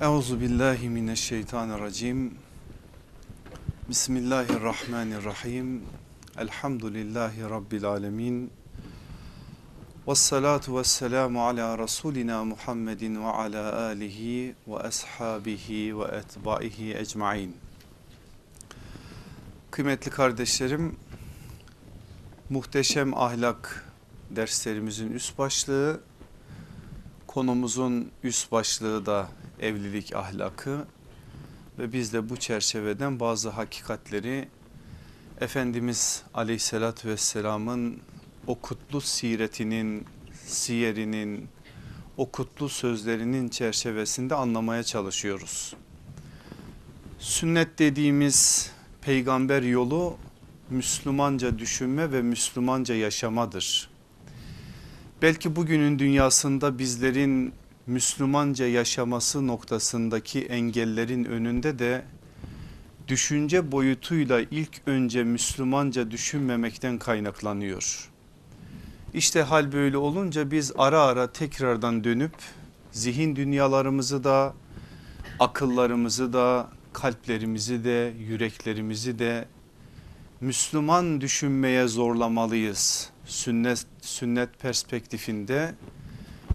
Euzu billahi mineşşeytanirracim. Bismillahirrahmanirrahim. Elhamdülillahi rabbil alamin. Ves salatu vesselamu ala rasulina Muhammedin ve ala alihi ve ashabihi ve etbaihi ecmaîn. Kıymetli kardeşlerim, muhteşem ahlak derslerimizin üst başlığı, konumuzun üst başlığı da evlilik ahlakı ve biz de bu çerçeveden bazı hakikatleri Efendimiz aleyhissalatü vesselamın o kutlu siretinin, siyerinin, o kutlu sözlerinin çerçevesinde anlamaya çalışıyoruz. Sünnet dediğimiz peygamber yolu Müslümanca düşünme ve Müslümanca yaşamadır. Belki bugünün dünyasında bizlerin Müslümanca yaşaması noktasındaki engellerin önünde de düşünce boyutuyla ilk önce Müslümanca düşünmemekten kaynaklanıyor. İşte hal böyle olunca biz ara ara tekrardan dönüp zihin dünyalarımızı da akıllarımızı da kalplerimizi de yüreklerimizi de Müslüman düşünmeye zorlamalıyız. Sünnet, sünnet perspektifinde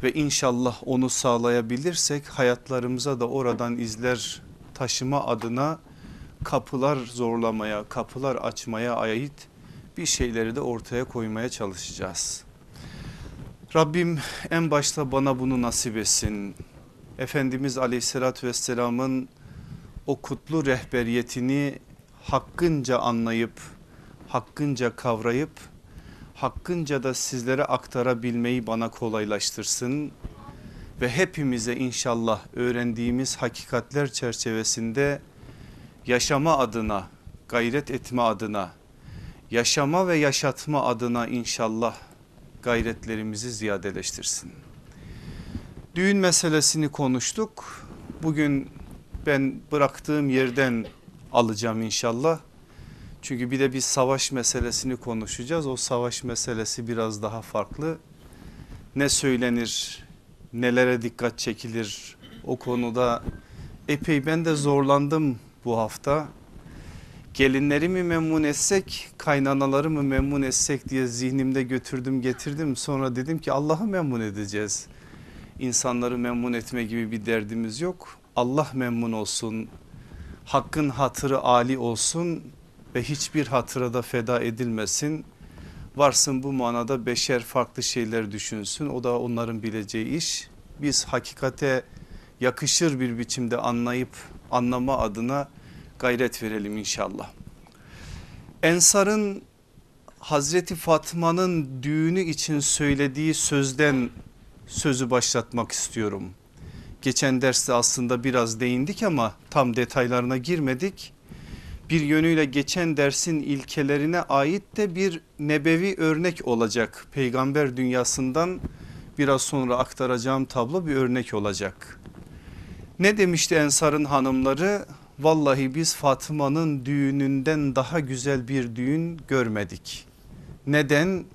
ve inşallah onu sağlayabilirsek hayatlarımıza da oradan izler taşıma adına kapılar zorlamaya, kapılar açmaya ait bir şeyleri de ortaya koymaya çalışacağız. Rabbim en başta bana bunu nasip etsin. Efendimiz aleyhissalatü vesselamın o kutlu rehberiyetini hakkınca anlayıp, hakkınca kavrayıp, hakkınca da sizlere aktarabilmeyi bana kolaylaştırsın. Ve hepimize inşallah öğrendiğimiz hakikatler çerçevesinde yaşama adına, gayret etme adına, yaşama ve yaşatma adına inşallah gayretlerimizi ziyadeleştirsin. Düğün meselesini konuştuk. Bugün ben bıraktığım yerden alacağım inşallah. Çünkü bir de biz savaş meselesini konuşacağız. O savaş meselesi biraz daha farklı. Ne söylenir, nelere dikkat çekilir o konuda epey ben de zorlandım bu hafta. Gelinleri mi memnun etsek, kaynanaları mı memnun etsek diye zihnimde götürdüm getirdim. Sonra dedim ki Allah'ı memnun edeceğiz. İnsanları memnun etme gibi bir derdimiz yok. Allah memnun olsun, hakkın hatırı ali olsun ve hiçbir hatıra da feda edilmesin. Varsın bu manada beşer farklı şeyler düşünsün o da onların bileceği iş. Biz hakikate yakışır bir biçimde anlayıp anlama adına gayret verelim inşallah. Ensar'ın Hazreti Fatma'nın düğünü için söylediği sözden sözü başlatmak istiyorum. Geçen derste aslında biraz değindik ama tam detaylarına girmedik. Bir yönüyle geçen dersin ilkelerine ait de bir nebevi örnek olacak. Peygamber dünyasından biraz sonra aktaracağım tablo bir örnek olacak. Ne demişti Ensar'ın hanımları? Vallahi biz Fatıma'nın düğününden daha güzel bir düğün görmedik. Neden?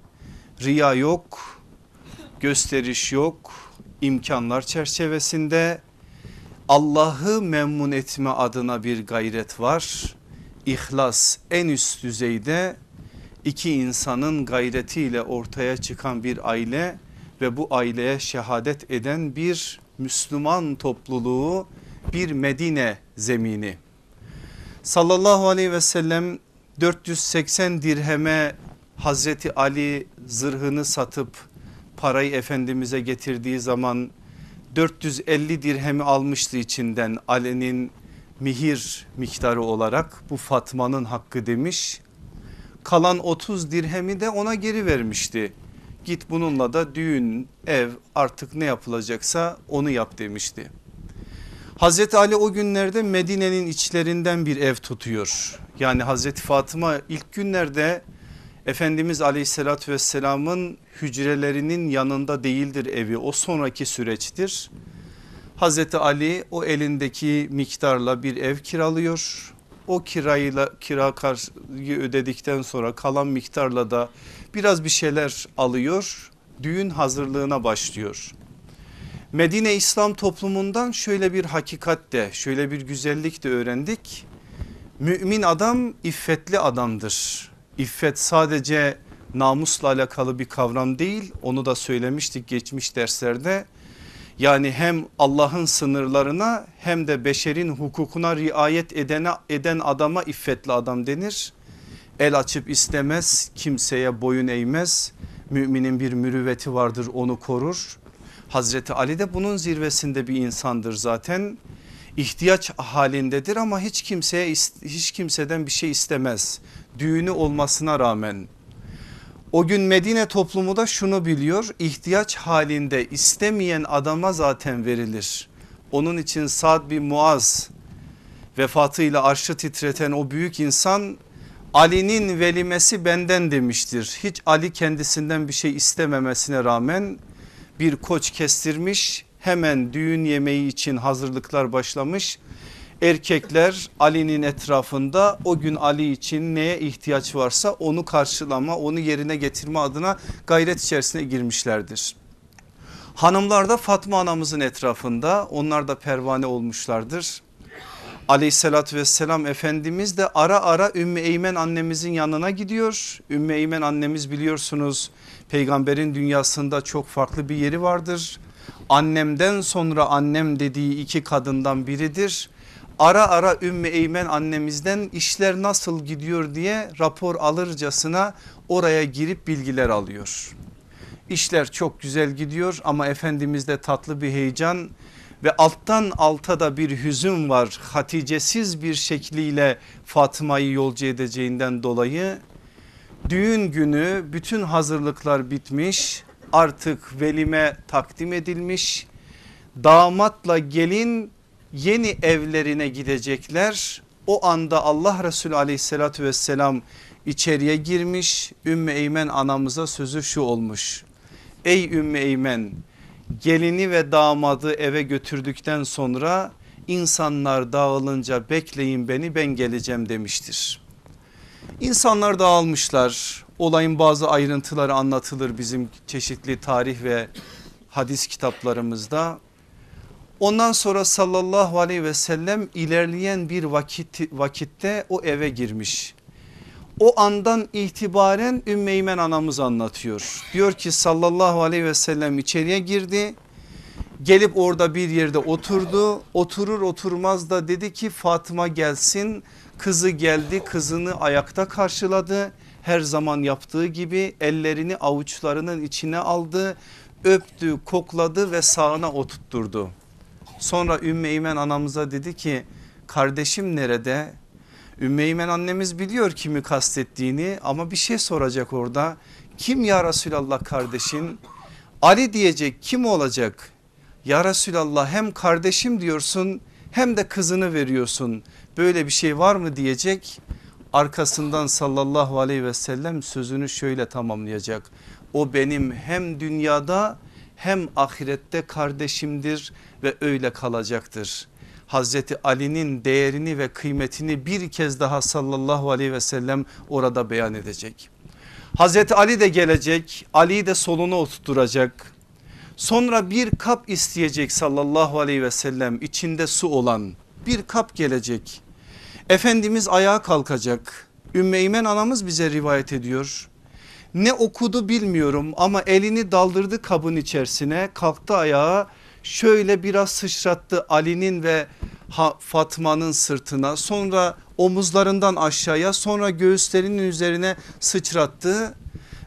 Riya yok, gösteriş yok, imkanlar çerçevesinde Allah'ı memnun etme adına bir gayret var. İhlas en üst düzeyde iki insanın gayretiyle ortaya çıkan bir aile ve bu aileye şehadet eden bir Müslüman topluluğu bir Medine zemini. Sallallahu aleyhi ve sellem 480 dirheme Hazreti Ali zırhını satıp parayı Efendimiz'e getirdiği zaman 450 dirhemi almıştı içinden Ali'nin mihir miktarı olarak bu Fatma'nın hakkı demiş. Kalan 30 dirhemi de ona geri vermişti. Git bununla da düğün, ev artık ne yapılacaksa onu yap demişti. Hazreti Ali o günlerde Medine'nin içlerinden bir ev tutuyor. Yani Hazreti Fatıma ilk günlerde Efendimiz aleyhissalatü vesselamın hücrelerinin yanında değildir evi o sonraki süreçtir. Hazreti Ali o elindeki miktarla bir ev kiralıyor. O kirayla kira karşıyı ödedikten sonra kalan miktarla da biraz bir şeyler alıyor. Düğün hazırlığına başlıyor. Medine İslam toplumundan şöyle bir hakikat de şöyle bir güzellik de öğrendik. Mümin adam iffetli adamdır. İffet sadece namusla alakalı bir kavram değil onu da söylemiştik geçmiş derslerde. Yani hem Allah'ın sınırlarına hem de beşerin hukukuna riayet edene, eden adama iffetli adam denir. El açıp istemez kimseye boyun eğmez. Müminin bir mürüvveti vardır onu korur. Hazreti Ali de bunun zirvesinde bir insandır zaten. İhtiyaç halindedir ama hiç kimseye hiç kimseden bir şey istemez. Düğünü olmasına rağmen o gün Medine toplumu da şunu biliyor ihtiyaç halinde istemeyen adama zaten verilir. Onun için Sad bin Muaz vefatıyla arşı titreten o büyük insan Ali'nin velimesi benden demiştir. Hiç Ali kendisinden bir şey istememesine rağmen bir koç kestirmiş hemen düğün yemeği için hazırlıklar başlamış erkekler Ali'nin etrafında o gün Ali için neye ihtiyaç varsa onu karşılama onu yerine getirme adına gayret içerisine girmişlerdir. Hanımlar da Fatma anamızın etrafında onlar da pervane olmuşlardır. Aleyhissalatü vesselam Efendimiz de ara ara Ümmü Eymen annemizin yanına gidiyor. Ümmü Eymen annemiz biliyorsunuz peygamberin dünyasında çok farklı bir yeri vardır. Annemden sonra annem dediği iki kadından biridir ara ara Ümmü Eymen annemizden işler nasıl gidiyor diye rapor alırcasına oraya girip bilgiler alıyor. İşler çok güzel gidiyor ama Efendimiz'de tatlı bir heyecan ve alttan alta da bir hüzün var. Haticesiz bir şekliyle Fatıma'yı yolcu edeceğinden dolayı düğün günü bütün hazırlıklar bitmiş artık velime takdim edilmiş damatla gelin yeni evlerine gidecekler. O anda Allah Resulü aleyhissalatü vesselam içeriye girmiş. Ümmü Eymen anamıza sözü şu olmuş. Ey Ümmü Eymen gelini ve damadı eve götürdükten sonra insanlar dağılınca bekleyin beni ben geleceğim demiştir. İnsanlar dağılmışlar olayın bazı ayrıntıları anlatılır bizim çeşitli tarih ve hadis kitaplarımızda Ondan sonra sallallahu aleyhi ve sellem ilerleyen bir vakit, vakitte o eve girmiş. O andan itibaren Ümmeymen anamız anlatıyor. Diyor ki sallallahu aleyhi ve sellem içeriye girdi. Gelip orada bir yerde oturdu. Oturur oturmaz da dedi ki Fatıma gelsin. Kızı geldi kızını ayakta karşıladı. Her zaman yaptığı gibi ellerini avuçlarının içine aldı. Öptü kokladı ve sağına oturtturdu. Sonra Ümmeymen anamıza dedi ki kardeşim nerede? Ümmeymen annemiz biliyor kimi kastettiğini ama bir şey soracak orada. Kim ya Resulallah kardeşin? Ali diyecek kim olacak? Ya Resulallah hem kardeşim diyorsun hem de kızını veriyorsun. Böyle bir şey var mı diyecek. Arkasından sallallahu aleyhi ve sellem sözünü şöyle tamamlayacak. O benim hem dünyada hem ahirette kardeşimdir ve öyle kalacaktır. Hazreti Ali'nin değerini ve kıymetini bir kez daha sallallahu aleyhi ve sellem orada beyan edecek. Hazreti Ali de gelecek Ali'yi de soluna oturtacak. Sonra bir kap isteyecek sallallahu aleyhi ve sellem içinde su olan bir kap gelecek. Efendimiz ayağa kalkacak. Ümmeymen anamız bize rivayet ediyor. Ne okudu bilmiyorum ama elini daldırdı kabın içerisine kalktı ayağa şöyle biraz sıçrattı Ali'nin ve Fatma'nın sırtına sonra omuzlarından aşağıya sonra göğüslerinin üzerine sıçrattı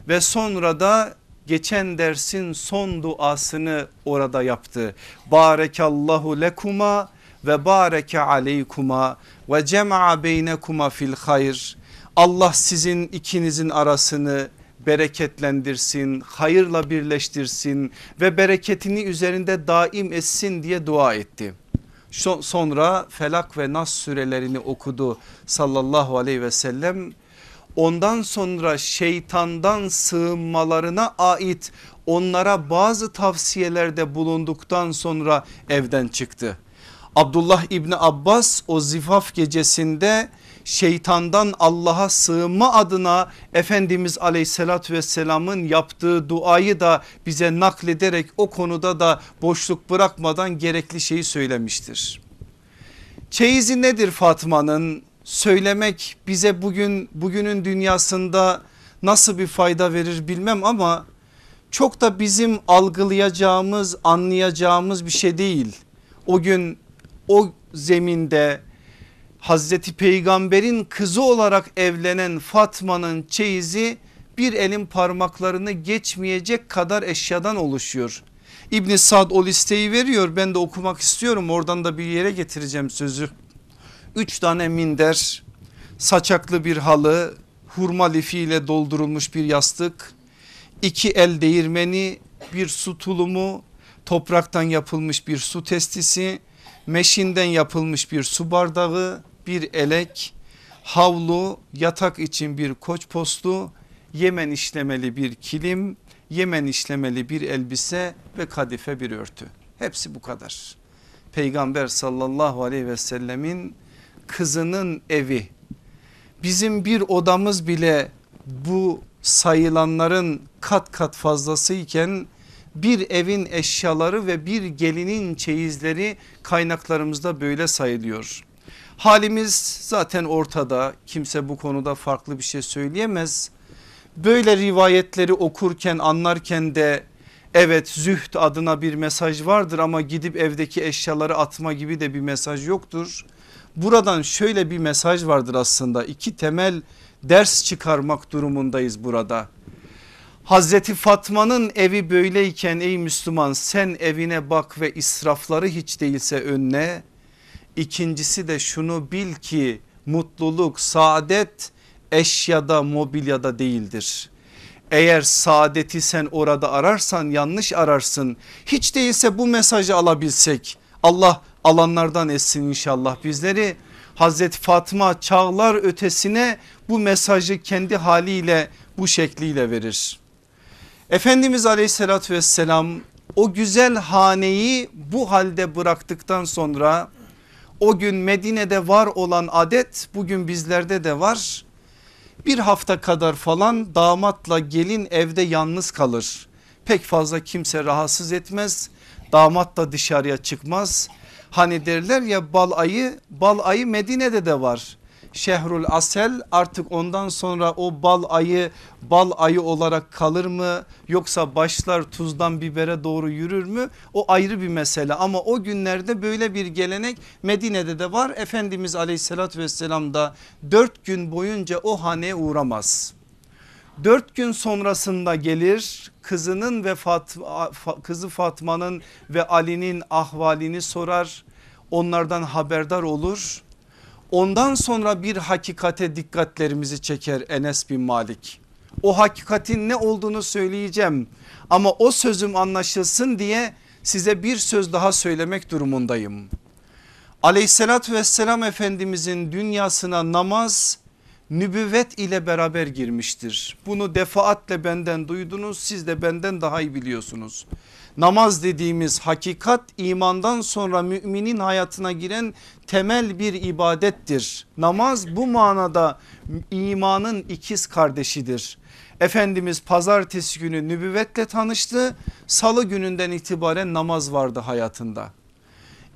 ve sonra da geçen dersin son duasını orada yaptı. Barekallahu lekuma ve bareke aleykuma ve cema'a beynekuma fil hayr. Allah sizin ikinizin arasını bereketlendirsin, hayırla birleştirsin ve bereketini üzerinde daim etsin diye dua etti. Sonra Felak ve Nas surelerini okudu sallallahu aleyhi ve sellem. Ondan sonra şeytandan sığınmalarına ait onlara bazı tavsiyelerde bulunduktan sonra evden çıktı. Abdullah İbni Abbas o zifaf gecesinde şeytandan Allah'a sığınma adına Efendimiz aleyhissalatü vesselamın yaptığı duayı da bize naklederek o konuda da boşluk bırakmadan gerekli şeyi söylemiştir. Çeyizi nedir Fatma'nın söylemek bize bugün bugünün dünyasında nasıl bir fayda verir bilmem ama çok da bizim algılayacağımız anlayacağımız bir şey değil. O gün o zeminde Hazreti Peygamber'in kızı olarak evlenen Fatma'nın çeyizi bir elin parmaklarını geçmeyecek kadar eşyadan oluşuyor. İbn Sad o listeyi veriyor ben de okumak istiyorum oradan da bir yere getireceğim sözü. Üç tane minder, saçaklı bir halı, hurma lifiyle doldurulmuş bir yastık, iki el değirmeni, bir su tulumu, topraktan yapılmış bir su testisi, meşinden yapılmış bir su bardağı, bir elek, havlu, yatak için bir koç postu, Yemen işlemeli bir kilim, Yemen işlemeli bir elbise ve kadife bir örtü. Hepsi bu kadar. Peygamber sallallahu aleyhi ve sellemin kızının evi. Bizim bir odamız bile bu sayılanların kat kat fazlasıyken bir evin eşyaları ve bir gelinin çeyizleri kaynaklarımızda böyle sayılıyor. Halimiz zaten ortada kimse bu konuda farklı bir şey söyleyemez. Böyle rivayetleri okurken anlarken de evet zühd adına bir mesaj vardır ama gidip evdeki eşyaları atma gibi de bir mesaj yoktur. Buradan şöyle bir mesaj vardır aslında iki temel ders çıkarmak durumundayız burada. Hazreti Fatma'nın evi böyleyken ey Müslüman sen evine bak ve israfları hiç değilse önüne İkincisi de şunu bil ki mutluluk, saadet eşyada, mobilyada değildir. Eğer saadeti sen orada ararsan yanlış ararsın. Hiç değilse bu mesajı alabilsek Allah alanlardan etsin inşallah bizleri. Hazreti Fatma çağlar ötesine bu mesajı kendi haliyle bu şekliyle verir. Efendimiz aleyhissalatü vesselam o güzel haneyi bu halde bıraktıktan sonra o gün Medine'de var olan adet bugün bizlerde de var. Bir hafta kadar falan damatla gelin evde yalnız kalır. Pek fazla kimse rahatsız etmez. Damat da dışarıya çıkmaz. Hani derler ya bal ayı, bal ayı Medine'de de var. Şehrul Asel artık ondan sonra o bal ayı bal ayı olarak kalır mı? Yoksa başlar tuzdan bibere doğru yürür mü? O ayrı bir mesele. Ama o günlerde böyle bir gelenek Medine'de de var. Efendimiz aleyhissalatü vesselam da dört gün boyunca o haneye uğramaz. Dört gün sonrasında gelir kızının ve Fat, kızı Fatma'nın ve Ali'nin ahvalini sorar. Onlardan haberdar olur Ondan sonra bir hakikate dikkatlerimizi çeker Enes bin Malik. O hakikatin ne olduğunu söyleyeceğim ama o sözüm anlaşılsın diye size bir söz daha söylemek durumundayım. Aleyhissalatü vesselam Efendimizin dünyasına namaz nübüvvet ile beraber girmiştir. Bunu defaatle benden duydunuz siz de benden daha iyi biliyorsunuz. Namaz dediğimiz hakikat imandan sonra müminin hayatına giren temel bir ibadettir. Namaz bu manada imanın ikiz kardeşidir. Efendimiz pazartesi günü nübüvvetle tanıştı. Salı gününden itibaren namaz vardı hayatında.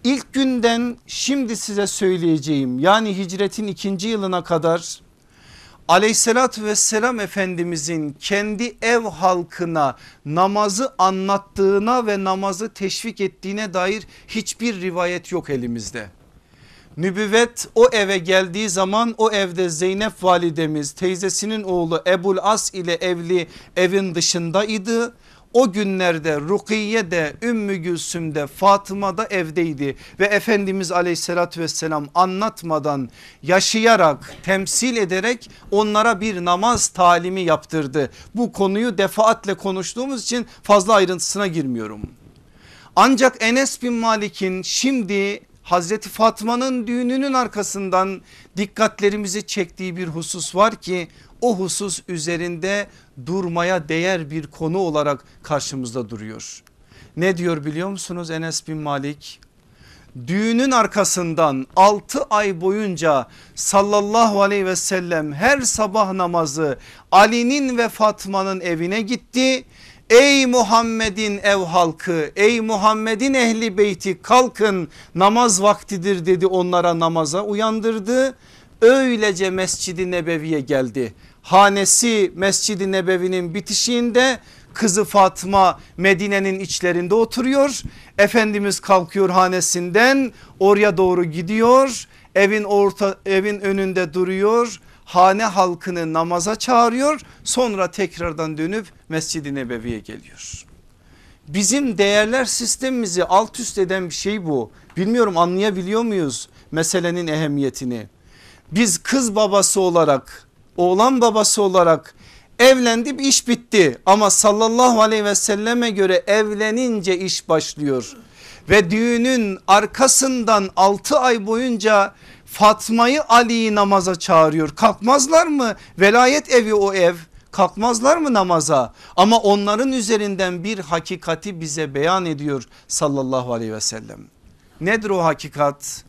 İlk günden şimdi size söyleyeceğim yani hicretin ikinci yılına kadar aleyhissalatü vesselam efendimizin kendi ev halkına namazı anlattığına ve namazı teşvik ettiğine dair hiçbir rivayet yok elimizde. Nübüvvet o eve geldiği zaman o evde Zeynep validemiz teyzesinin oğlu Ebul As ile evli evin dışındaydı o günlerde Rukiye de Ümmü Gülsüm de Fatıma da evdeydi ve Efendimiz aleyhissalatü vesselam anlatmadan yaşayarak temsil ederek onlara bir namaz talimi yaptırdı. Bu konuyu defaatle konuştuğumuz için fazla ayrıntısına girmiyorum. Ancak Enes bin Malik'in şimdi Hazreti Fatma'nın düğününün arkasından dikkatlerimizi çektiği bir husus var ki o husus üzerinde durmaya değer bir konu olarak karşımızda duruyor. Ne diyor biliyor musunuz Enes bin Malik? düğünün arkasından 6 ay boyunca sallallahu aleyhi ve sellem her sabah namazı Ali'nin ve Fatma'nın evine gitti. Ey Muhammed'in ev halkı ey Muhammed'in ehli beyti kalkın namaz vaktidir dedi onlara namaza uyandırdı. Öylece Mescid-i Nebevi'ye geldi. Hanesi Mescid-i Nebevi'nin bitişiğinde kızı Fatma Medine'nin içlerinde oturuyor. Efendimiz kalkıyor hanesinden oraya doğru gidiyor. Evin orta evin önünde duruyor. Hane halkını namaza çağırıyor. Sonra tekrardan dönüp Mescid-i Nebevi'ye geliyor. Bizim değerler sistemimizi alt üst eden bir şey bu. Bilmiyorum anlayabiliyor muyuz meselenin ehemmiyetini? Biz kız babası olarak oğlan babası olarak evlendi bir iş bitti ama sallallahu aleyhi ve selleme göre evlenince iş başlıyor. Ve düğünün arkasından 6 ay boyunca Fatma'yı Ali'yi namaza çağırıyor. Kalkmazlar mı? Velayet evi o ev. Kalkmazlar mı namaza? Ama onların üzerinden bir hakikati bize beyan ediyor sallallahu aleyhi ve sellem. Nedir o hakikat?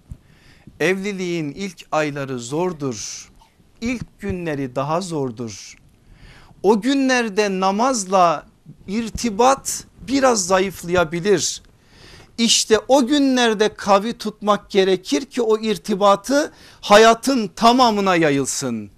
Evliliğin ilk ayları zordur. İlk günleri daha zordur. O günlerde namazla irtibat biraz zayıflayabilir. İşte o günlerde kavi tutmak gerekir ki o irtibatı hayatın tamamına yayılsın.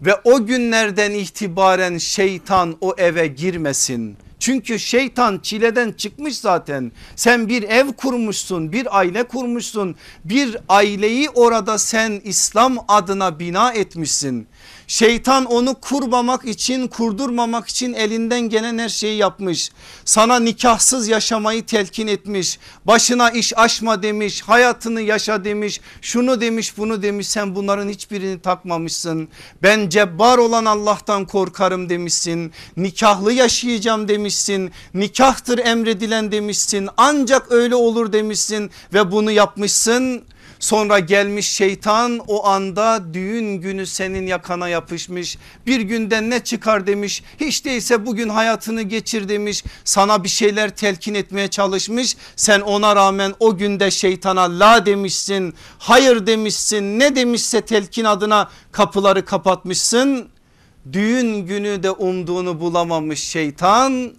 Ve o günlerden itibaren şeytan o eve girmesin. Çünkü şeytan çileden çıkmış zaten. Sen bir ev kurmuşsun, bir aile kurmuşsun. Bir aileyi orada sen İslam adına bina etmişsin. Şeytan onu kurmamak için kurdurmamak için elinden gelen her şeyi yapmış. Sana nikahsız yaşamayı telkin etmiş. Başına iş açma demiş. Hayatını yaşa demiş. Şunu demiş bunu demiş. Sen bunların hiçbirini takmamışsın. Ben cebbar olan Allah'tan korkarım demişsin. Nikahlı yaşayacağım demişsin. Nikahtır emredilen demişsin. Ancak öyle olur demişsin ve bunu yapmışsın. Sonra gelmiş şeytan o anda düğün günü senin yakana yapışmış. Bir günden ne çıkar demiş. Hiç değilse bugün hayatını geçir demiş. Sana bir şeyler telkin etmeye çalışmış. Sen ona rağmen o günde şeytana la demişsin. Hayır demişsin. Ne demişse telkin adına kapıları kapatmışsın. Düğün günü de umduğunu bulamamış şeytan.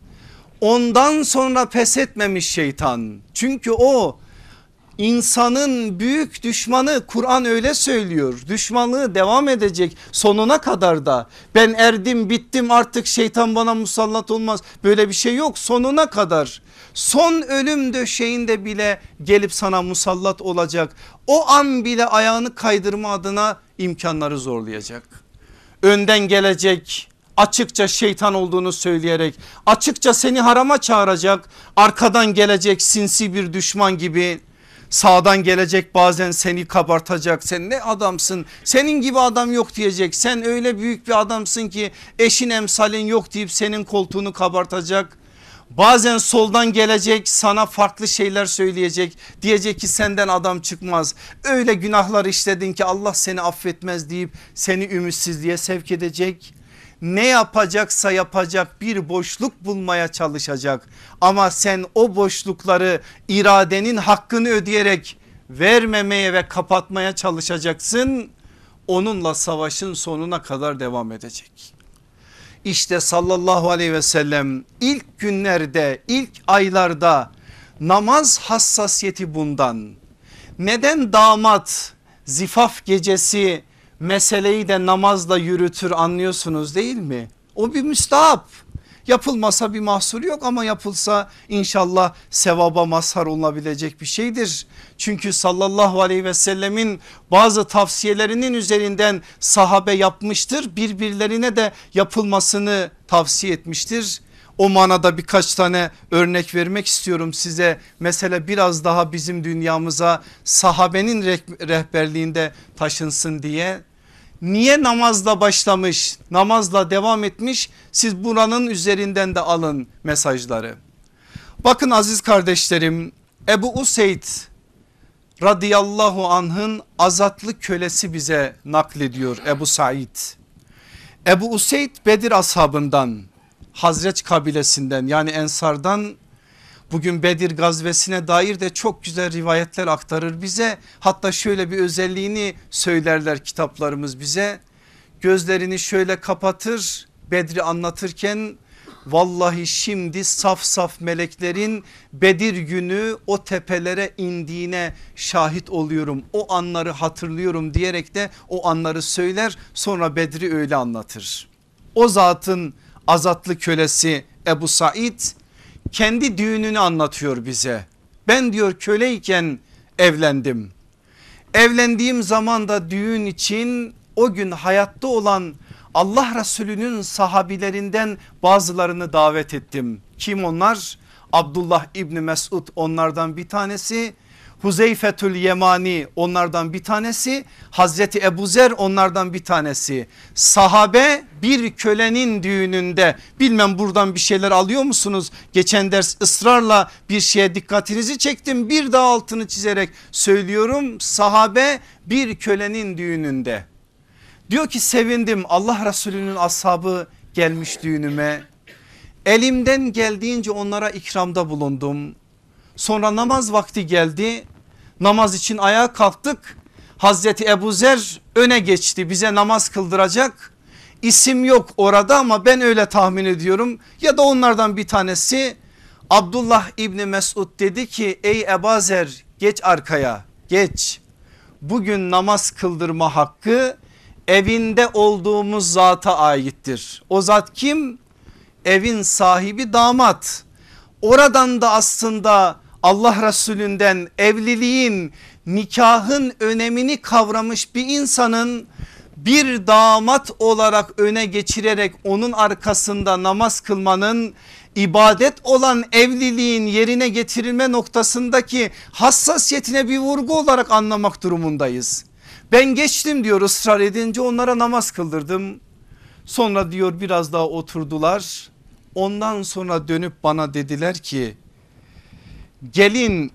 Ondan sonra pes etmemiş şeytan. Çünkü o İnsanın büyük düşmanı Kur'an öyle söylüyor. Düşmanlığı devam edecek sonuna kadar da. Ben erdim bittim artık şeytan bana musallat olmaz. Böyle bir şey yok sonuna kadar. Son ölüm döşeğinde bile gelip sana musallat olacak. O an bile ayağını kaydırma adına imkanları zorlayacak. Önden gelecek açıkça şeytan olduğunu söyleyerek açıkça seni harama çağıracak. Arkadan gelecek sinsi bir düşman gibi Sağdan gelecek bazen seni kabartacak. Sen ne adamsın senin gibi adam yok diyecek. Sen öyle büyük bir adamsın ki eşin emsalin yok deyip senin koltuğunu kabartacak. Bazen soldan gelecek sana farklı şeyler söyleyecek. Diyecek ki senden adam çıkmaz. Öyle günahlar işledin ki Allah seni affetmez deyip seni ümitsizliğe sevk edecek ne yapacaksa yapacak bir boşluk bulmaya çalışacak. Ama sen o boşlukları iradenin hakkını ödeyerek vermemeye ve kapatmaya çalışacaksın. Onunla savaşın sonuna kadar devam edecek. İşte sallallahu aleyhi ve sellem ilk günlerde ilk aylarda namaz hassasiyeti bundan. Neden damat zifaf gecesi meseleyi de namazla yürütür anlıyorsunuz değil mi? O bir müstahap. Yapılmasa bir mahsur yok ama yapılsa inşallah sevaba mazhar olabilecek bir şeydir. Çünkü sallallahu aleyhi ve sellemin bazı tavsiyelerinin üzerinden sahabe yapmıştır. Birbirlerine de yapılmasını tavsiye etmiştir. O manada birkaç tane örnek vermek istiyorum size. Mesela biraz daha bizim dünyamıza sahabenin rehberliğinde taşınsın diye niye namazla başlamış namazla devam etmiş siz buranın üzerinden de alın mesajları. Bakın aziz kardeşlerim Ebu Useyd radıyallahu anh'ın azatlı kölesi bize naklediyor Ebu Said. Ebu Useyd Bedir ashabından Hazreç kabilesinden yani Ensardan Bugün Bedir gazvesine dair de çok güzel rivayetler aktarır bize. Hatta şöyle bir özelliğini söylerler kitaplarımız bize. Gözlerini şöyle kapatır Bedri anlatırken vallahi şimdi saf saf meleklerin Bedir günü o tepelere indiğine şahit oluyorum. O anları hatırlıyorum diyerek de o anları söyler sonra Bedri öyle anlatır. O zatın azatlı kölesi Ebu Said kendi düğününü anlatıyor bize. Ben diyor köleyken evlendim. Evlendiğim zaman da düğün için o gün hayatta olan Allah Resulü'nün sahabilerinden bazılarını davet ettim. Kim onlar? Abdullah İbni Mesud onlardan bir tanesi. Huzeyfetül Yemani onlardan bir tanesi. Hazreti Ebu Zer onlardan bir tanesi. Sahabe bir kölenin düğününde bilmem buradan bir şeyler alıyor musunuz? Geçen ders ısrarla bir şeye dikkatinizi çektim. Bir daha altını çizerek söylüyorum. Sahabe bir kölenin düğününde. Diyor ki sevindim Allah Resulü'nün ashabı gelmiş düğünüme. Elimden geldiğince onlara ikramda bulundum. Sonra namaz vakti geldi. Namaz için ayağa kalktık. Hazreti Ebu Zer öne geçti bize namaz kıldıracak. İsim yok orada ama ben öyle tahmin ediyorum. Ya da onlardan bir tanesi Abdullah İbni Mesud dedi ki ey Ebu Zer geç arkaya geç. Bugün namaz kıldırma hakkı evinde olduğumuz zata aittir. O zat kim? Evin sahibi damat. Oradan da aslında Allah Resulünden evliliğin nikahın önemini kavramış bir insanın bir damat olarak öne geçirerek onun arkasında namaz kılmanın ibadet olan evliliğin yerine getirilme noktasındaki hassasiyetine bir vurgu olarak anlamak durumundayız. Ben geçtim diyor ısrar edince onlara namaz kıldırdım. Sonra diyor biraz daha oturdular. Ondan sonra dönüp bana dediler ki gelin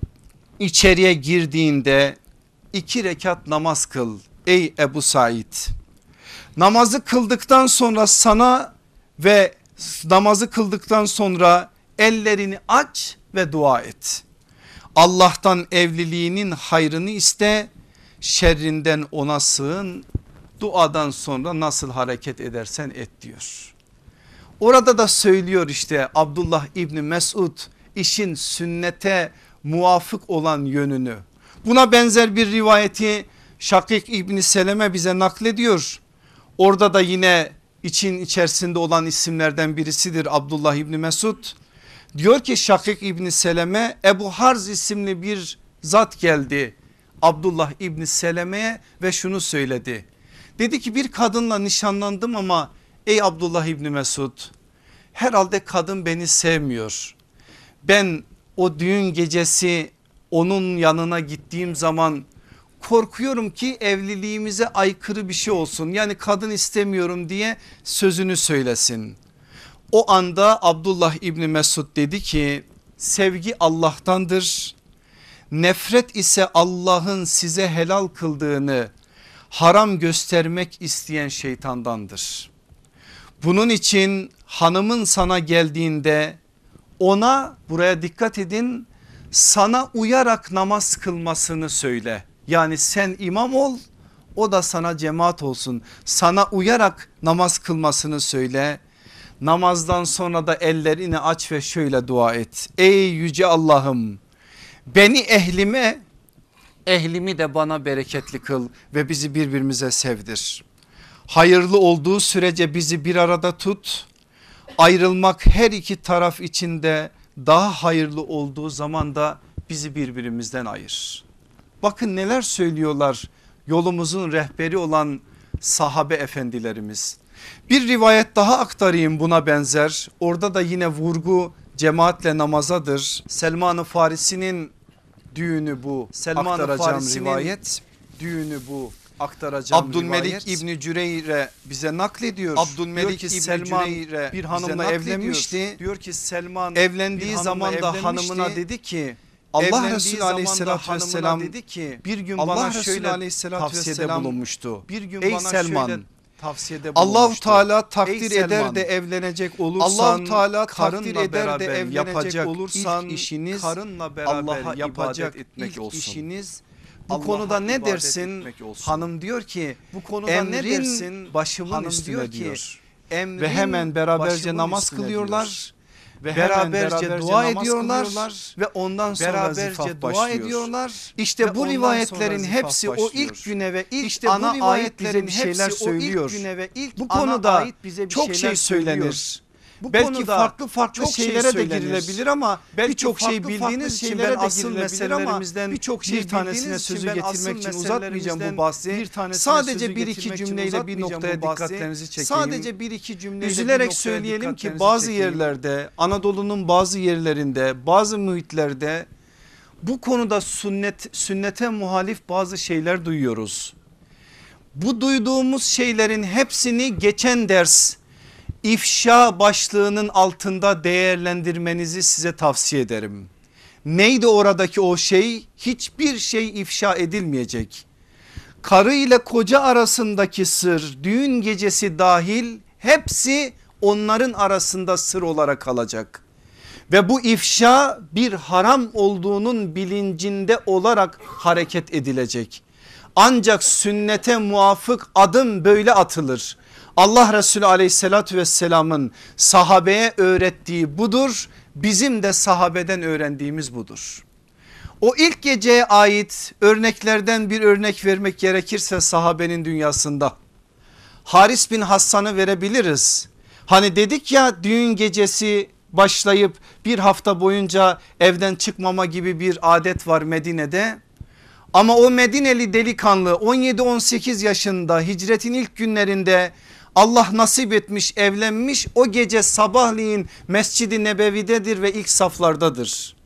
içeriye girdiğinde iki rekat namaz kıl ey Ebu Said. Namazı kıldıktan sonra sana ve namazı kıldıktan sonra ellerini aç ve dua et. Allah'tan evliliğinin hayrını iste şerrinden ona sığın duadan sonra nasıl hareket edersen et diyor. Orada da söylüyor işte Abdullah İbni Mesud işin sünnete muvafık olan yönünü. Buna benzer bir rivayeti Şakik İbni Seleme bize naklediyor. Orada da yine için içerisinde olan isimlerden birisidir Abdullah İbni Mesud. Diyor ki Şakik İbni Seleme Ebu Harz isimli bir zat geldi Abdullah İbni Seleme'ye ve şunu söyledi. Dedi ki bir kadınla nişanlandım ama ey Abdullah İbni Mesud herhalde kadın beni sevmiyor. Ben o düğün gecesi onun yanına gittiğim zaman korkuyorum ki evliliğimize aykırı bir şey olsun. Yani kadın istemiyorum diye sözünü söylesin. O anda Abdullah İbni Mesud dedi ki sevgi Allah'tandır Nefret ise Allah'ın size helal kıldığını haram göstermek isteyen şeytandandır. Bunun için hanımın sana geldiğinde ona buraya dikkat edin sana uyarak namaz kılmasını söyle. Yani sen imam ol o da sana cemaat olsun. Sana uyarak namaz kılmasını söyle. Namazdan sonra da ellerini aç ve şöyle dua et. Ey yüce Allah'ım Beni ehlime ehlimi de bana bereketli kıl ve bizi birbirimize sevdir. Hayırlı olduğu sürece bizi bir arada tut. Ayrılmak her iki taraf içinde daha hayırlı olduğu zaman da bizi birbirimizden ayır. Bakın neler söylüyorlar yolumuzun rehberi olan sahabe efendilerimiz. Bir rivayet daha aktarayım buna benzer. Orada da yine vurgu cemaatle namazadır. Selman-ı Farisi'nin düğünü bu. Selman-ı Farisi'nin rivayet düğünü bu aktaracağım Abdülmelik rivayet. İbni Cüreyre bize naklediyor. Abdülmelik diyor ki Selman Cüreyre bir hanımla evlenmişti. Diyor ki Selman evlendiği zaman da hanımına dedi ki Allah Resulü aleyhissalatü vesselam dedi ki bir gün Allah bana Resulü şöyle tavsiyede bulunmuştu. Bir gün Ey bana Selman şöyle tavsiyede Allahu bulunmuştu. Teala takdir Ey eder de evlenecek olursan Allahu Teala takdir eder de evlenecek yapacak olursan ilk işiniz karınla beraber Allah'a yapacak ibadet etmek ilk olsun. işiniz bu Allah'a konuda ne dersin? Hanım diyor ki bu konuda emrin ne dersin? başımın Hanım diyor diyor. ki Emrin ve hemen beraberce namaz kılıyorlar. diyor. Ve beraberce, hemen dua ediyorlar kılıyorlar. ve ondan sonra Beraberce dua başlıyor. ediyorlar. İşte bu rivayetlerin hepsi zifaf o başlıyor. ilk güne ve ilk İşte ana ait rivayetlerin bize bir şeyler hepsi o ilk söylüyor. güne ve ilk bu konuda ait bize bir çok şey söylenir. Bu Belki konuda farklı farklı çok şey şeylere de söylenir. girilebilir ama birçok şey bildiğiniz için ben de asıl meselelerimizden birçok şey bir tanesine sözü getirmek için uzatmayacağım bu bahsi. Sadece bir iki cümleyle bir noktaya dikkatlerinizi çekeyim. Sadece bir iki cümleyle Üzülerek söyleyelim ki bazı yerlerde Anadolu'nun bazı yerlerinde bazı muhitlerde bu konuda sünnet sünnete muhalif bazı şeyler duyuyoruz. Bu duyduğumuz şeylerin hepsini geçen ders ifşa başlığının altında değerlendirmenizi size tavsiye ederim. Neydi oradaki o şey? Hiçbir şey ifşa edilmeyecek. Karı ile koca arasındaki sır, düğün gecesi dahil hepsi onların arasında sır olarak kalacak. Ve bu ifşa bir haram olduğunun bilincinde olarak hareket edilecek. Ancak sünnete muvafık adım böyle atılır. Allah Resulü aleyhissalatü vesselamın sahabeye öğrettiği budur. Bizim de sahabeden öğrendiğimiz budur. O ilk geceye ait örneklerden bir örnek vermek gerekirse sahabenin dünyasında. Haris bin Hassan'ı verebiliriz. Hani dedik ya düğün gecesi başlayıp bir hafta boyunca evden çıkmama gibi bir adet var Medine'de. Ama o Medineli delikanlı 17-18 yaşında hicretin ilk günlerinde Allah nasip etmiş evlenmiş o gece sabahleyin Mescid-i Nebevi'dedir ve ilk saflardadır.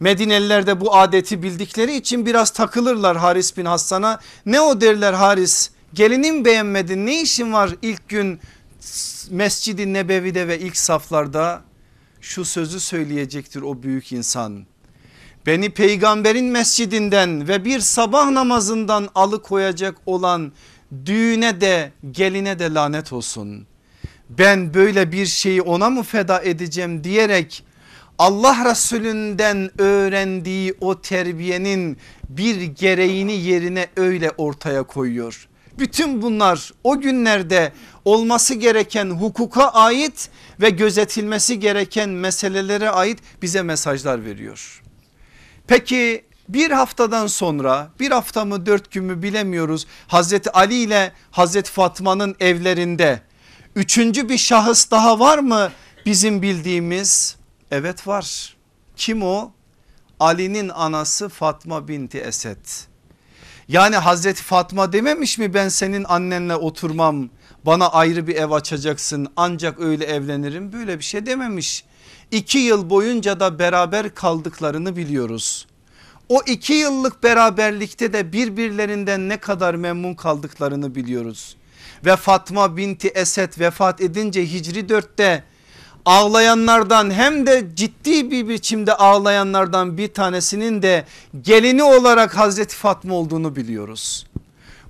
Medineliler de bu adeti bildikleri için biraz takılırlar Haris bin Hassan'a. Ne o derler Haris gelinim beğenmedin ne işin var ilk gün Mescid-i Nebevi'de ve ilk saflarda şu sözü söyleyecektir o büyük insan. Beni peygamberin mescidinden ve bir sabah namazından alıkoyacak olan düğüne de geline de lanet olsun. Ben böyle bir şeyi ona mı feda edeceğim diyerek Allah Resulünden öğrendiği o terbiyenin bir gereğini yerine öyle ortaya koyuyor. Bütün bunlar o günlerde olması gereken hukuka ait ve gözetilmesi gereken meselelere ait bize mesajlar veriyor. Peki bir haftadan sonra bir hafta mı dört gün mü bilemiyoruz Hazreti Ali ile Hazreti Fatma'nın evlerinde üçüncü bir şahıs daha var mı bizim bildiğimiz? Evet var. Kim o? Ali'nin anası Fatma binti Esed. Yani Hazreti Fatma dememiş mi ben senin annenle oturmam bana ayrı bir ev açacaksın ancak öyle evlenirim böyle bir şey dememiş. İki yıl boyunca da beraber kaldıklarını biliyoruz. O iki yıllık beraberlikte de birbirlerinden ne kadar memnun kaldıklarını biliyoruz. Ve Fatma binti Esed vefat edince Hicri 4'te ağlayanlardan hem de ciddi bir biçimde ağlayanlardan bir tanesinin de gelini olarak Hazreti Fatma olduğunu biliyoruz.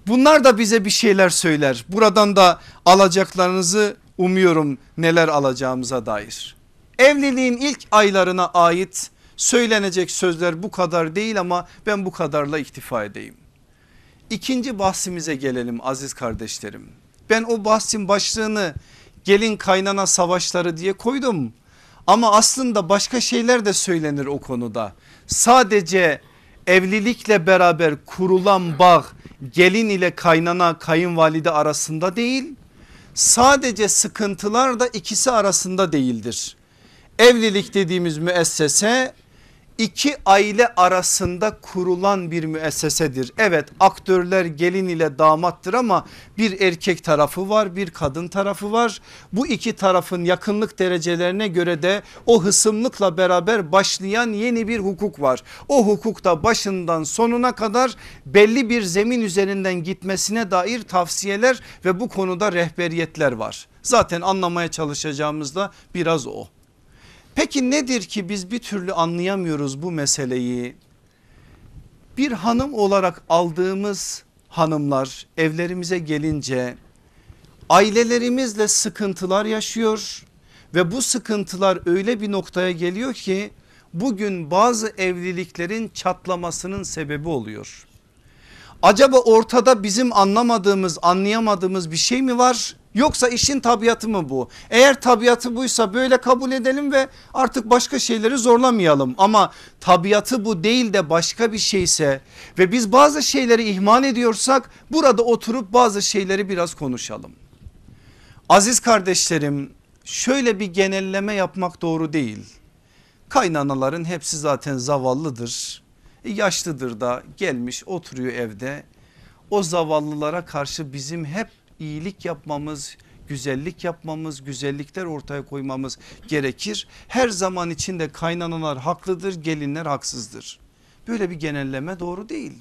Bunlar da bize bir şeyler söyler. Buradan da alacaklarınızı umuyorum neler alacağımıza dair. Evliliğin ilk aylarına ait söylenecek sözler bu kadar değil ama ben bu kadarla iktifa edeyim. İkinci bahsimize gelelim aziz kardeşlerim. Ben o bahsin başlığını gelin kaynana savaşları diye koydum. Ama aslında başka şeyler de söylenir o konuda. Sadece evlilikle beraber kurulan bağ gelin ile kaynana kayınvalide arasında değil. Sadece sıkıntılar da ikisi arasında değildir. Evlilik dediğimiz müessese iki aile arasında kurulan bir müessesedir. Evet aktörler gelin ile damattır ama bir erkek tarafı var bir kadın tarafı var. Bu iki tarafın yakınlık derecelerine göre de o hısımlıkla beraber başlayan yeni bir hukuk var. O hukukta başından sonuna kadar belli bir zemin üzerinden gitmesine dair tavsiyeler ve bu konuda rehberiyetler var. Zaten anlamaya çalışacağımız da biraz o. Peki nedir ki biz bir türlü anlayamıyoruz bu meseleyi? Bir hanım olarak aldığımız hanımlar evlerimize gelince Ailelerimizle sıkıntılar yaşıyor ve bu sıkıntılar öyle bir noktaya geliyor ki bugün bazı evliliklerin çatlamasının sebebi oluyor. Acaba ortada bizim anlamadığımız anlayamadığımız bir şey mi var? Yoksa işin tabiatı mı bu? Eğer tabiatı buysa böyle kabul edelim ve artık başka şeyleri zorlamayalım. Ama tabiatı bu değil de başka bir şeyse ve biz bazı şeyleri ihmal ediyorsak burada oturup bazı şeyleri biraz konuşalım. Aziz kardeşlerim şöyle bir genelleme yapmak doğru değil. Kaynanaların hepsi zaten zavallıdır. Yaşlıdır da gelmiş oturuyor evde. O zavallılara karşı bizim hep iyilik yapmamız, güzellik yapmamız, güzellikler ortaya koymamız gerekir. Her zaman içinde kaynanalar haklıdır, gelinler haksızdır. Böyle bir genelleme doğru değil.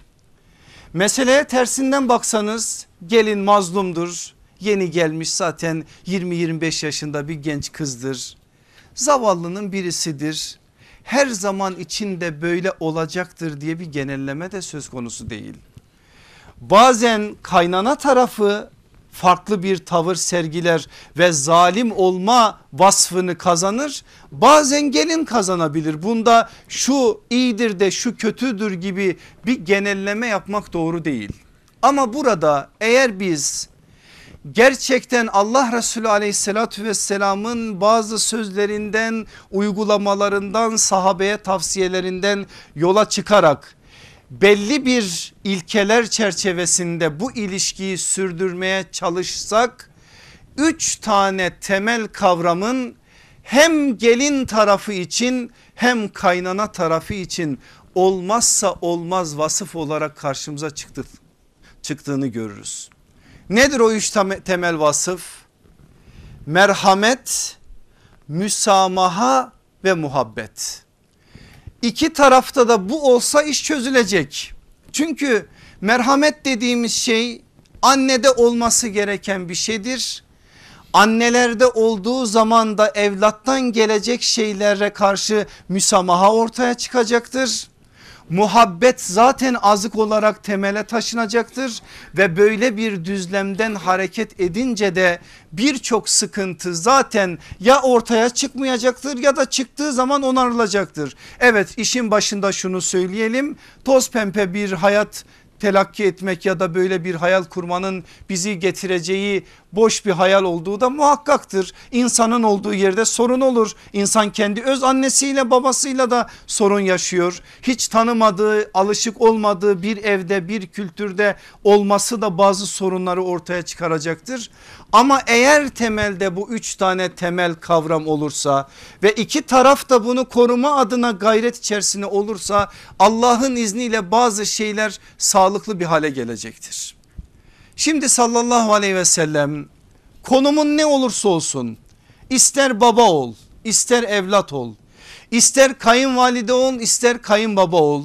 Meseleye tersinden baksanız gelin mazlumdur. Yeni gelmiş zaten 20-25 yaşında bir genç kızdır. Zavallının birisidir. Her zaman içinde böyle olacaktır diye bir genelleme de söz konusu değil. Bazen kaynana tarafı farklı bir tavır sergiler ve zalim olma vasfını kazanır. Bazen gelin kazanabilir. Bunda şu iyidir de şu kötüdür gibi bir genelleme yapmak doğru değil. Ama burada eğer biz gerçekten Allah Resulü aleyhissalatü vesselamın bazı sözlerinden uygulamalarından sahabeye tavsiyelerinden yola çıkarak belli bir ilkeler çerçevesinde bu ilişkiyi sürdürmeye çalışsak üç tane temel kavramın hem gelin tarafı için hem kaynana tarafı için olmazsa olmaz vasıf olarak karşımıza çıktı, çıktığını görürüz. Nedir o üç temel vasıf? Merhamet, müsamaha ve muhabbet. İki tarafta da bu olsa iş çözülecek. Çünkü merhamet dediğimiz şey annede olması gereken bir şeydir. Annelerde olduğu zaman da evlattan gelecek şeylere karşı müsamaha ortaya çıkacaktır muhabbet zaten azık olarak temele taşınacaktır ve böyle bir düzlemden hareket edince de birçok sıkıntı zaten ya ortaya çıkmayacaktır ya da çıktığı zaman onarılacaktır. Evet işin başında şunu söyleyelim toz pembe bir hayat telakki etmek ya da böyle bir hayal kurmanın bizi getireceği boş bir hayal olduğu da muhakkaktır. İnsanın olduğu yerde sorun olur. İnsan kendi öz annesiyle babasıyla da sorun yaşıyor. Hiç tanımadığı alışık olmadığı bir evde bir kültürde olması da bazı sorunları ortaya çıkaracaktır. Ama eğer temelde bu üç tane temel kavram olursa ve iki taraf da bunu koruma adına gayret içerisinde olursa Allah'ın izniyle bazı şeyler sağlıklı bir hale gelecektir. Şimdi sallallahu aleyhi ve sellem konumun ne olursa olsun ister baba ol ister evlat ol ister kayınvalide ol ister kayınbaba ol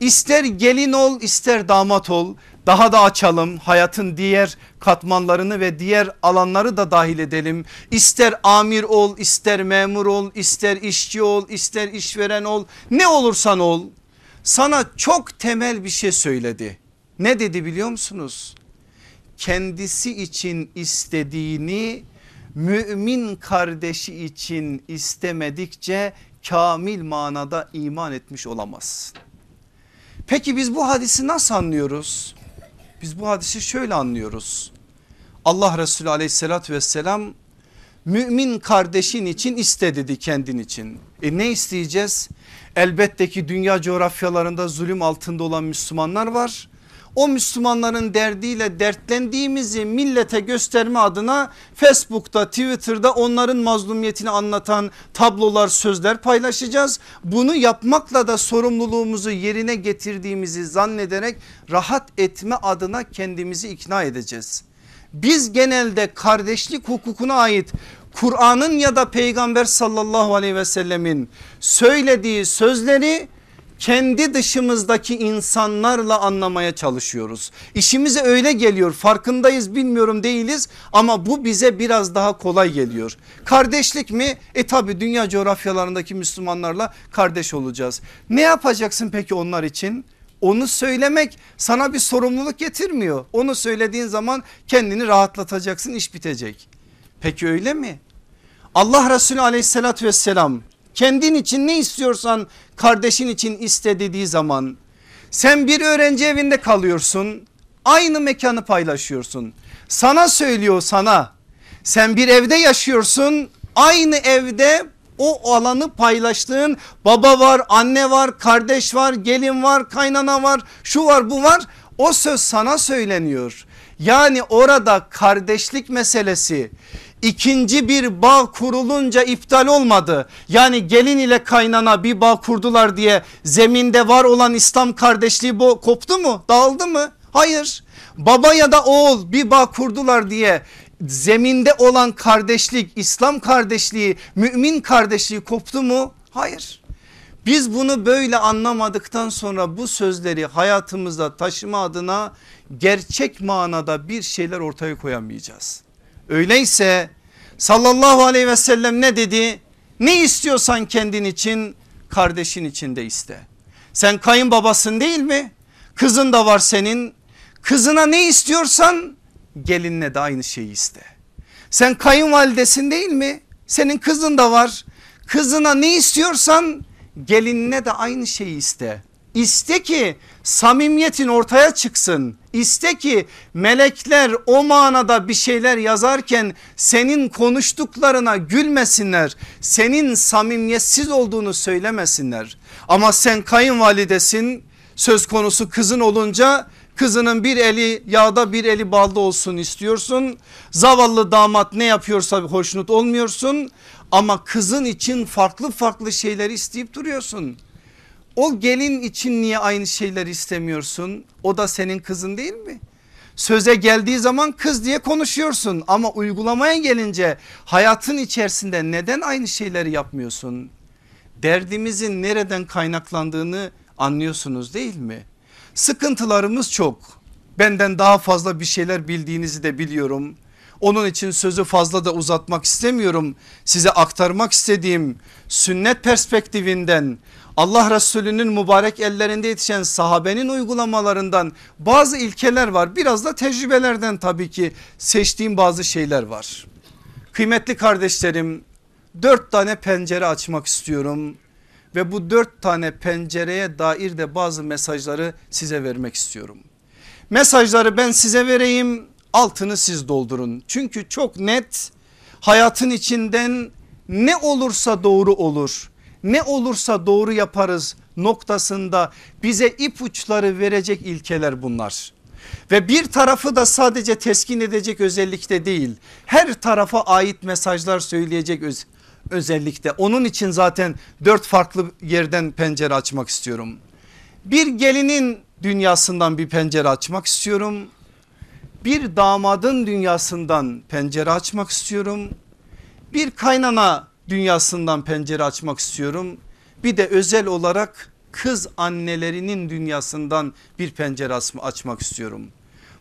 ister gelin ol ister damat ol daha da açalım hayatın diğer katmanlarını ve diğer alanları da dahil edelim. İster amir ol ister memur ol ister işçi ol ister işveren ol ne olursan ol sana çok temel bir şey söyledi. Ne dedi biliyor musunuz? Kendisi için istediğini mümin kardeşi için istemedikçe kamil manada iman etmiş olamaz. Peki biz bu hadisi nasıl anlıyoruz? Biz bu hadisi şöyle anlıyoruz. Allah Resulü aleyhissalatü vesselam mümin kardeşin için iste dedi kendin için. E ne isteyeceğiz? Elbette ki dünya coğrafyalarında zulüm altında olan Müslümanlar var o Müslümanların derdiyle dertlendiğimizi millete gösterme adına Facebook'ta Twitter'da onların mazlumiyetini anlatan tablolar sözler paylaşacağız. Bunu yapmakla da sorumluluğumuzu yerine getirdiğimizi zannederek rahat etme adına kendimizi ikna edeceğiz. Biz genelde kardeşlik hukukuna ait Kur'an'ın ya da peygamber sallallahu aleyhi ve sellemin söylediği sözleri kendi dışımızdaki insanlarla anlamaya çalışıyoruz. İşimize öyle geliyor farkındayız bilmiyorum değiliz ama bu bize biraz daha kolay geliyor. Kardeşlik mi? E tabi dünya coğrafyalarındaki Müslümanlarla kardeş olacağız. Ne yapacaksın peki onlar için? Onu söylemek sana bir sorumluluk getirmiyor. Onu söylediğin zaman kendini rahatlatacaksın iş bitecek. Peki öyle mi? Allah Resulü aleyhissalatü vesselam kendin için ne istiyorsan kardeşin için iste dediği zaman sen bir öğrenci evinde kalıyorsun aynı mekanı paylaşıyorsun. Sana söylüyor sana sen bir evde yaşıyorsun aynı evde o alanı paylaştığın baba var anne var kardeş var gelin var kaynana var şu var bu var o söz sana söyleniyor. Yani orada kardeşlik meselesi ikinci bir bağ kurulunca iptal olmadı. Yani gelin ile kaynana bir bağ kurdular diye zeminde var olan İslam kardeşliği bu koptu mu dağıldı mı? Hayır baba ya da oğul bir bağ kurdular diye zeminde olan kardeşlik İslam kardeşliği mümin kardeşliği koptu mu? Hayır. Biz bunu böyle anlamadıktan sonra bu sözleri hayatımızda taşıma adına gerçek manada bir şeyler ortaya koyamayacağız. Öyleyse sallallahu aleyhi ve sellem ne dedi? Ne istiyorsan kendin için kardeşin için de iste. Sen kayınbabasın değil mi? Kızın da var senin. Kızına ne istiyorsan gelinle de aynı şeyi iste. Sen kayınvalidesin değil mi? Senin kızın da var. Kızına ne istiyorsan gelinine de aynı şeyi iste. İste ki samimiyetin ortaya çıksın. İste ki melekler o manada bir şeyler yazarken senin konuştuklarına gülmesinler. Senin samimiyetsiz olduğunu söylemesinler. Ama sen kayınvalidesin söz konusu kızın olunca kızının bir eli yağda bir eli balda olsun istiyorsun. Zavallı damat ne yapıyorsa hoşnut olmuyorsun ama kızın için farklı farklı şeyler isteyip duruyorsun. O gelin için niye aynı şeyler istemiyorsun? O da senin kızın değil mi? Söze geldiği zaman kız diye konuşuyorsun ama uygulamaya gelince hayatın içerisinde neden aynı şeyleri yapmıyorsun? Derdimizin nereden kaynaklandığını anlıyorsunuz değil mi? Sıkıntılarımız çok. Benden daha fazla bir şeyler bildiğinizi de biliyorum. Onun için sözü fazla da uzatmak istemiyorum. Size aktarmak istediğim sünnet perspektifinden Allah Resulü'nün mübarek ellerinde yetişen sahabenin uygulamalarından bazı ilkeler var. Biraz da tecrübelerden tabii ki seçtiğim bazı şeyler var. Kıymetli kardeşlerim dört tane pencere açmak istiyorum ve bu dört tane pencereye dair de bazı mesajları size vermek istiyorum. Mesajları ben size vereyim altını siz doldurun. Çünkü çok net hayatın içinden ne olursa doğru olur. Ne olursa doğru yaparız noktasında bize ipuçları verecek ilkeler bunlar. Ve bir tarafı da sadece teskin edecek özellikte değil. Her tarafa ait mesajlar söyleyecek öz özellikle. Onun için zaten dört farklı yerden pencere açmak istiyorum. Bir gelinin dünyasından bir pencere açmak istiyorum. Bir damadın dünyasından pencere açmak istiyorum. Bir kaynana dünyasından pencere açmak istiyorum. Bir de özel olarak kız annelerinin dünyasından bir pencere açmak istiyorum.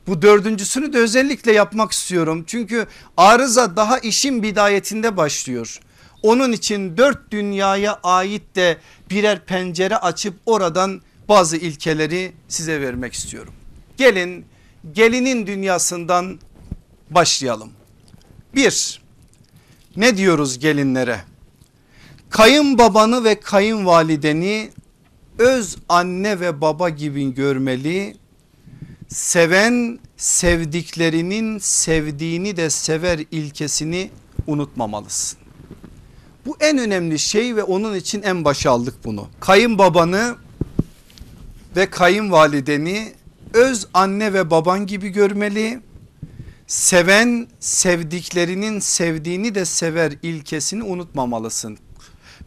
Bu dördüncüsünü de özellikle yapmak istiyorum. Çünkü arıza daha işin bidayetinde başlıyor. Onun için dört dünyaya ait de birer pencere açıp oradan bazı ilkeleri size vermek istiyorum. Gelin gelinin dünyasından başlayalım. Bir ne diyoruz gelinlere? Kayınbabanı ve kayınvalideni öz anne ve baba gibi görmeli. Seven sevdiklerinin sevdiğini de sever ilkesini unutmamalısın. Bu en önemli şey ve onun için en başa aldık bunu. Kayınbabanı ve kayınvalideni öz anne ve baban gibi görmeli. Seven sevdiklerinin sevdiğini de sever ilkesini unutmamalısın.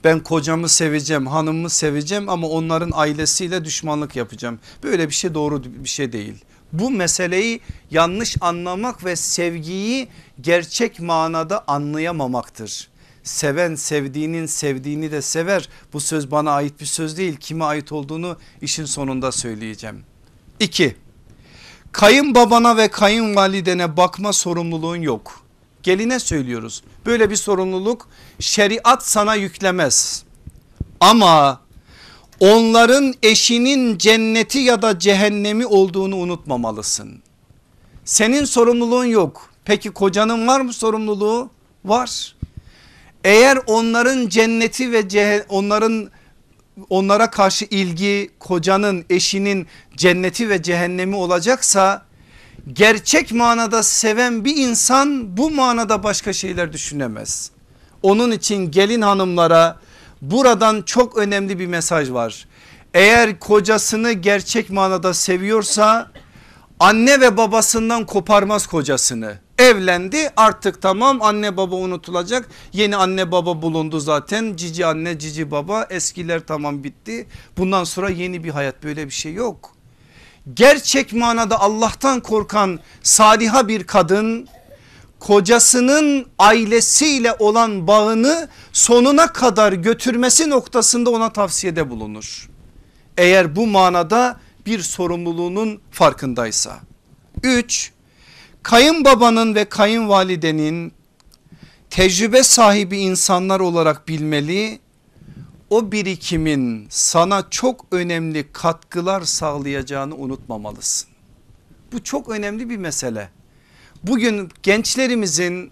Ben kocamı seveceğim hanımımı seveceğim ama onların ailesiyle düşmanlık yapacağım. Böyle bir şey doğru bir şey değil. Bu meseleyi yanlış anlamak ve sevgiyi gerçek manada anlayamamaktır seven sevdiğinin sevdiğini de sever. Bu söz bana ait bir söz değil. Kime ait olduğunu işin sonunda söyleyeceğim. 2. Kayınbabana ve kayınvalidene bakma sorumluluğun yok. Geline söylüyoruz. Böyle bir sorumluluk şeriat sana yüklemez. Ama onların eşinin cenneti ya da cehennemi olduğunu unutmamalısın. Senin sorumluluğun yok. Peki kocanın var mı sorumluluğu? Var. Eğer onların cenneti ve onların onlara karşı ilgi kocanın eşinin cenneti ve cehennemi olacaksa gerçek manada seven bir insan bu manada başka şeyler düşünemez. Onun için gelin hanımlara buradan çok önemli bir mesaj var. Eğer kocasını gerçek manada seviyorsa anne ve babasından koparmaz kocasını. Evlendi artık tamam anne baba unutulacak. Yeni anne baba bulundu zaten. Cici anne cici baba eskiler tamam bitti. Bundan sonra yeni bir hayat böyle bir şey yok. Gerçek manada Allah'tan korkan saliha bir kadın kocasının ailesiyle olan bağını sonuna kadar götürmesi noktasında ona tavsiyede bulunur. Eğer bu manada bir sorumluluğunun farkındaysa. 3. Kayınbabanın ve kayınvalidenin tecrübe sahibi insanlar olarak bilmeli o birikimin sana çok önemli katkılar sağlayacağını unutmamalısın. Bu çok önemli bir mesele. Bugün gençlerimizin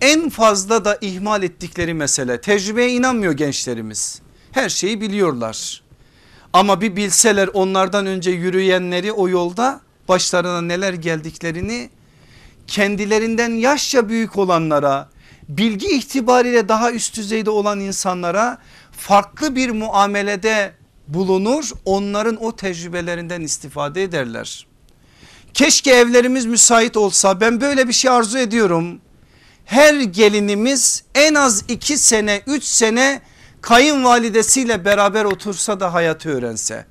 en fazla da ihmal ettikleri mesele tecrübeye inanmıyor gençlerimiz. Her şeyi biliyorlar. Ama bir bilseler onlardan önce yürüyenleri o yolda başlarına neler geldiklerini kendilerinden yaşça büyük olanlara bilgi itibariyle daha üst düzeyde olan insanlara farklı bir muamelede bulunur onların o tecrübelerinden istifade ederler. Keşke evlerimiz müsait olsa ben böyle bir şey arzu ediyorum. Her gelinimiz en az iki sene üç sene kayınvalidesiyle beraber otursa da hayatı öğrense.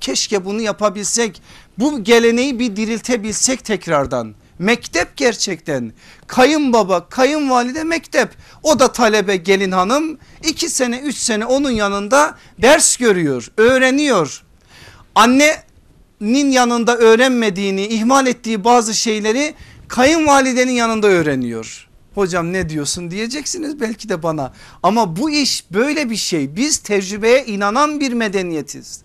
Keşke bunu yapabilsek bu geleneği bir diriltebilsek tekrardan. Mektep gerçekten kayınbaba kayınvalide mektep o da talebe gelin hanım iki sene üç sene onun yanında ders görüyor öğreniyor. Annenin yanında öğrenmediğini ihmal ettiği bazı şeyleri kayınvalidenin yanında öğreniyor. Hocam ne diyorsun diyeceksiniz belki de bana ama bu iş böyle bir şey biz tecrübeye inanan bir medeniyetiz.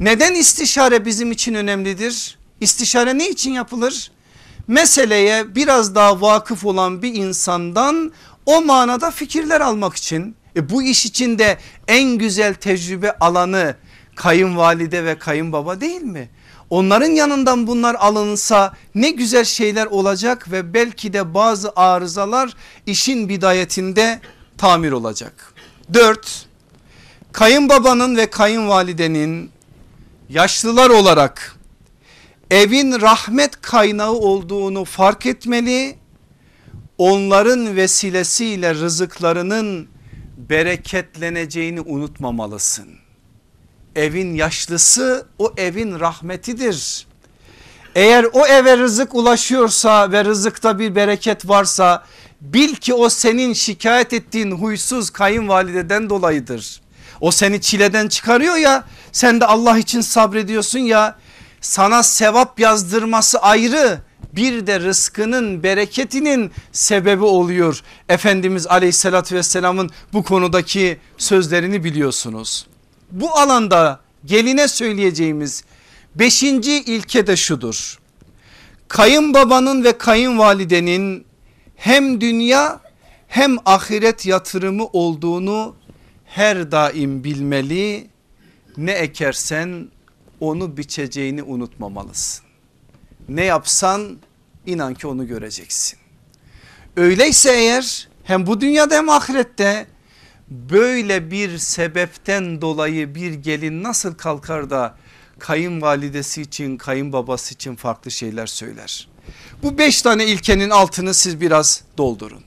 Neden istişare bizim için önemlidir? İstişare ne için yapılır? meseleye biraz daha vakıf olan bir insandan o manada fikirler almak için e bu iş içinde en güzel tecrübe alanı kayınvalide ve kayınbaba değil mi? Onların yanından bunlar alınsa ne güzel şeyler olacak ve belki de bazı arızalar işin bidayetinde tamir olacak. Dört, kayınbabanın ve kayınvalidenin yaşlılar olarak evin rahmet kaynağı olduğunu fark etmeli. Onların vesilesiyle rızıklarının bereketleneceğini unutmamalısın. Evin yaşlısı o evin rahmetidir. Eğer o eve rızık ulaşıyorsa ve rızıkta bir bereket varsa bil ki o senin şikayet ettiğin huysuz kayınvalideden dolayıdır. O seni çileden çıkarıyor ya sen de Allah için sabrediyorsun ya sana sevap yazdırması ayrı bir de rızkının bereketinin sebebi oluyor. Efendimiz aleyhissalatü vesselamın bu konudaki sözlerini biliyorsunuz. Bu alanda geline söyleyeceğimiz beşinci ilke de şudur. Kayınbabanın ve kayınvalidenin hem dünya hem ahiret yatırımı olduğunu her daim bilmeli. Ne ekersen onu biçeceğini unutmamalısın. Ne yapsan inan ki onu göreceksin. Öyleyse eğer hem bu dünyada hem ahirette böyle bir sebepten dolayı bir gelin nasıl kalkar da kayınvalidesi için kayınbabası için farklı şeyler söyler. Bu beş tane ilkenin altını siz biraz doldurun.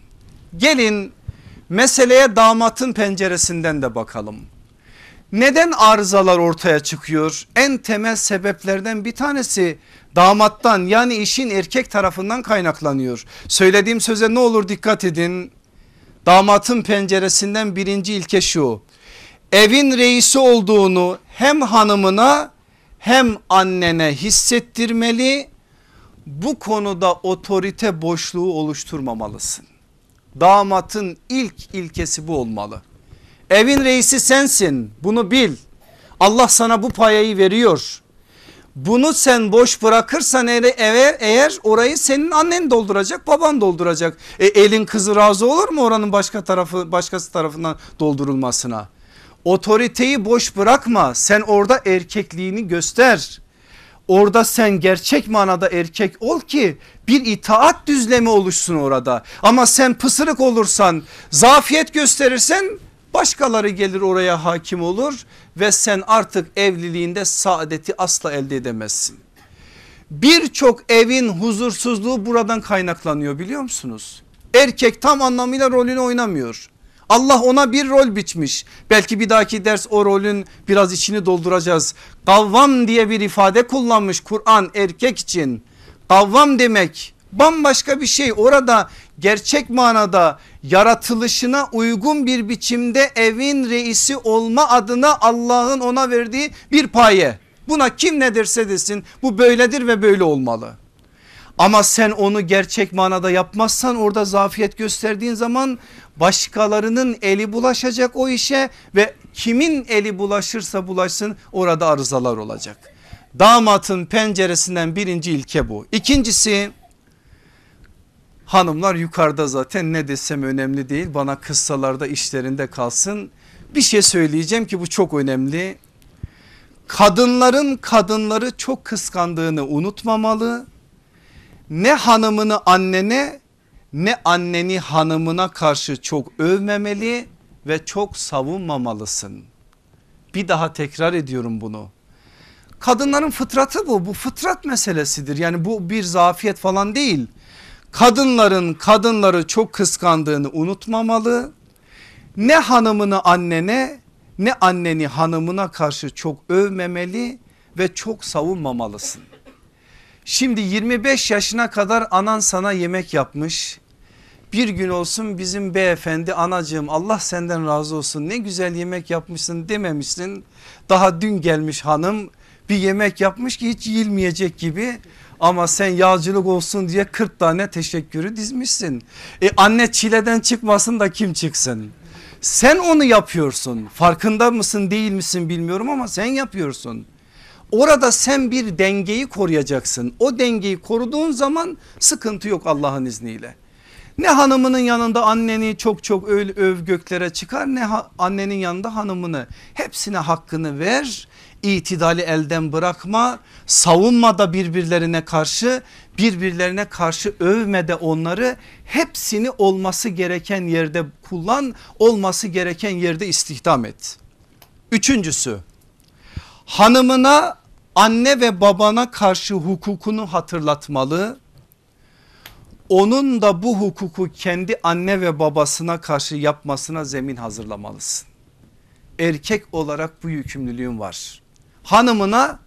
Gelin meseleye damatın penceresinden de bakalım. Neden arızalar ortaya çıkıyor? En temel sebeplerden bir tanesi damattan yani işin erkek tarafından kaynaklanıyor. Söylediğim söze ne olur dikkat edin. Damatın penceresinden birinci ilke şu. Evin reisi olduğunu hem hanımına hem annene hissettirmeli. Bu konuda otorite boşluğu oluşturmamalısın. Damatın ilk ilkesi bu olmalı. Evin reisi sensin bunu bil. Allah sana bu payayı veriyor. Bunu sen boş bırakırsan eğer, eğer orayı senin annen dolduracak baban dolduracak. E, elin kızı razı olur mu oranın başka tarafı başkası tarafından doldurulmasına? Otoriteyi boş bırakma sen orada erkekliğini göster. Orada sen gerçek manada erkek ol ki bir itaat düzlemi oluşsun orada. Ama sen pısırık olursan zafiyet gösterirsen başkaları gelir oraya hakim olur ve sen artık evliliğinde saadeti asla elde edemezsin. Birçok evin huzursuzluğu buradan kaynaklanıyor biliyor musunuz? Erkek tam anlamıyla rolünü oynamıyor. Allah ona bir rol biçmiş. Belki bir dahaki ders o rolün biraz içini dolduracağız. Kavvam diye bir ifade kullanmış Kur'an erkek için. Kavvam demek bambaşka bir şey. Orada gerçek manada yaratılışına uygun bir biçimde evin reisi olma adına Allah'ın ona verdiği bir paye. Buna kim ne derse desin bu böyledir ve böyle olmalı. Ama sen onu gerçek manada yapmazsan orada zafiyet gösterdiğin zaman başkalarının eli bulaşacak o işe ve kimin eli bulaşırsa bulaşsın orada arızalar olacak. Damatın penceresinden birinci ilke bu. İkincisi hanımlar yukarıda zaten ne desem önemli değil bana kıssalarda işlerinde kalsın. Bir şey söyleyeceğim ki bu çok önemli. Kadınların kadınları çok kıskandığını unutmamalı. Ne hanımını annene ne anneni hanımına karşı çok övmemeli ve çok savunmamalısın. Bir daha tekrar ediyorum bunu. Kadınların fıtratı bu. Bu fıtrat meselesidir. Yani bu bir zafiyet falan değil. Kadınların kadınları çok kıskandığını unutmamalı. Ne hanımını annene ne anneni hanımına karşı çok övmemeli ve çok savunmamalısın. Şimdi 25 yaşına kadar anan sana yemek yapmış. Bir gün olsun bizim beyefendi anacığım Allah senden razı olsun ne güzel yemek yapmışsın dememişsin. Daha dün gelmiş hanım bir yemek yapmış ki hiç yiyilmeyecek gibi ama sen yağcılık olsun diye 40 tane teşekkürü dizmişsin. E anne çileden çıkmasın da kim çıksın? Sen onu yapıyorsun farkında mısın değil misin bilmiyorum ama sen yapıyorsun. Orada sen bir dengeyi koruyacaksın. O dengeyi koruduğun zaman sıkıntı yok Allah'ın izniyle. Ne hanımının yanında anneni çok çok öv, öv göklere çıkar ne ha, annenin yanında hanımını. Hepsine hakkını ver. İtidali elden bırakma. Savunma da birbirlerine karşı birbirlerine karşı övme de onları hepsini olması gereken yerde kullan olması gereken yerde istihdam et. Üçüncüsü hanımına anne ve babana karşı hukukunu hatırlatmalı. Onun da bu hukuku kendi anne ve babasına karşı yapmasına zemin hazırlamalısın. Erkek olarak bu yükümlülüğün var. Hanımına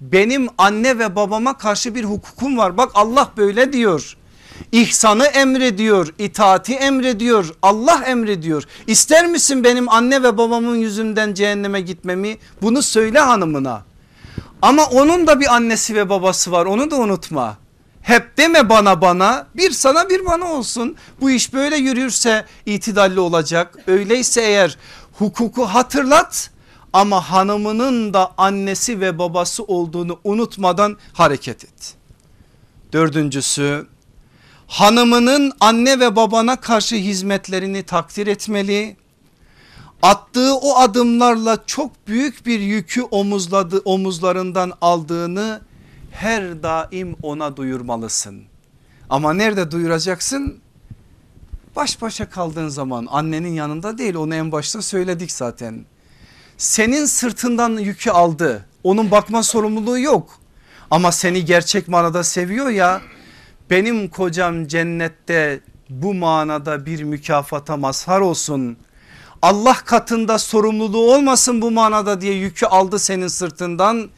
benim anne ve babama karşı bir hukukum var. Bak Allah böyle diyor. İhsanı emrediyor, itaati emrediyor, Allah emrediyor. İster misin benim anne ve babamın yüzünden cehenneme gitmemi? Bunu söyle hanımına. Ama onun da bir annesi ve babası var onu da unutma. Hep deme bana bana bir sana bir bana olsun. Bu iş böyle yürürse itidalli olacak. Öyleyse eğer hukuku hatırlat ama hanımının da annesi ve babası olduğunu unutmadan hareket et. Dördüncüsü hanımının anne ve babana karşı hizmetlerini takdir etmeli. Attığı o adımlarla çok büyük bir yükü omuzladı, omuzlarından aldığını her daim ona duyurmalısın. Ama nerede duyuracaksın? Baş başa kaldığın zaman annenin yanında değil onu en başta söyledik zaten. Senin sırtından yükü aldı onun bakma sorumluluğu yok. Ama seni gerçek manada seviyor ya benim kocam cennette bu manada bir mükafata mazhar olsun. Allah katında sorumluluğu olmasın bu manada diye yükü aldı senin sırtından.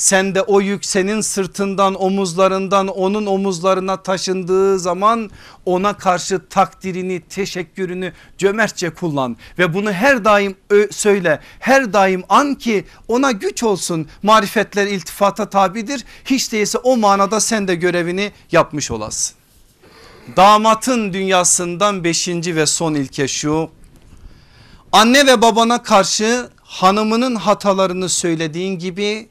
Sen de o yük senin sırtından omuzlarından onun omuzlarına taşındığı zaman ona karşı takdirini teşekkürünü cömertçe kullan ve bunu her daim söyle. Her daim an ki ona güç olsun marifetler iltifata tabidir. Hiç değilse o manada sen de görevini yapmış olasın. Damatın dünyasından beşinci ve son ilke şu. Anne ve babana karşı hanımının hatalarını söylediğin gibi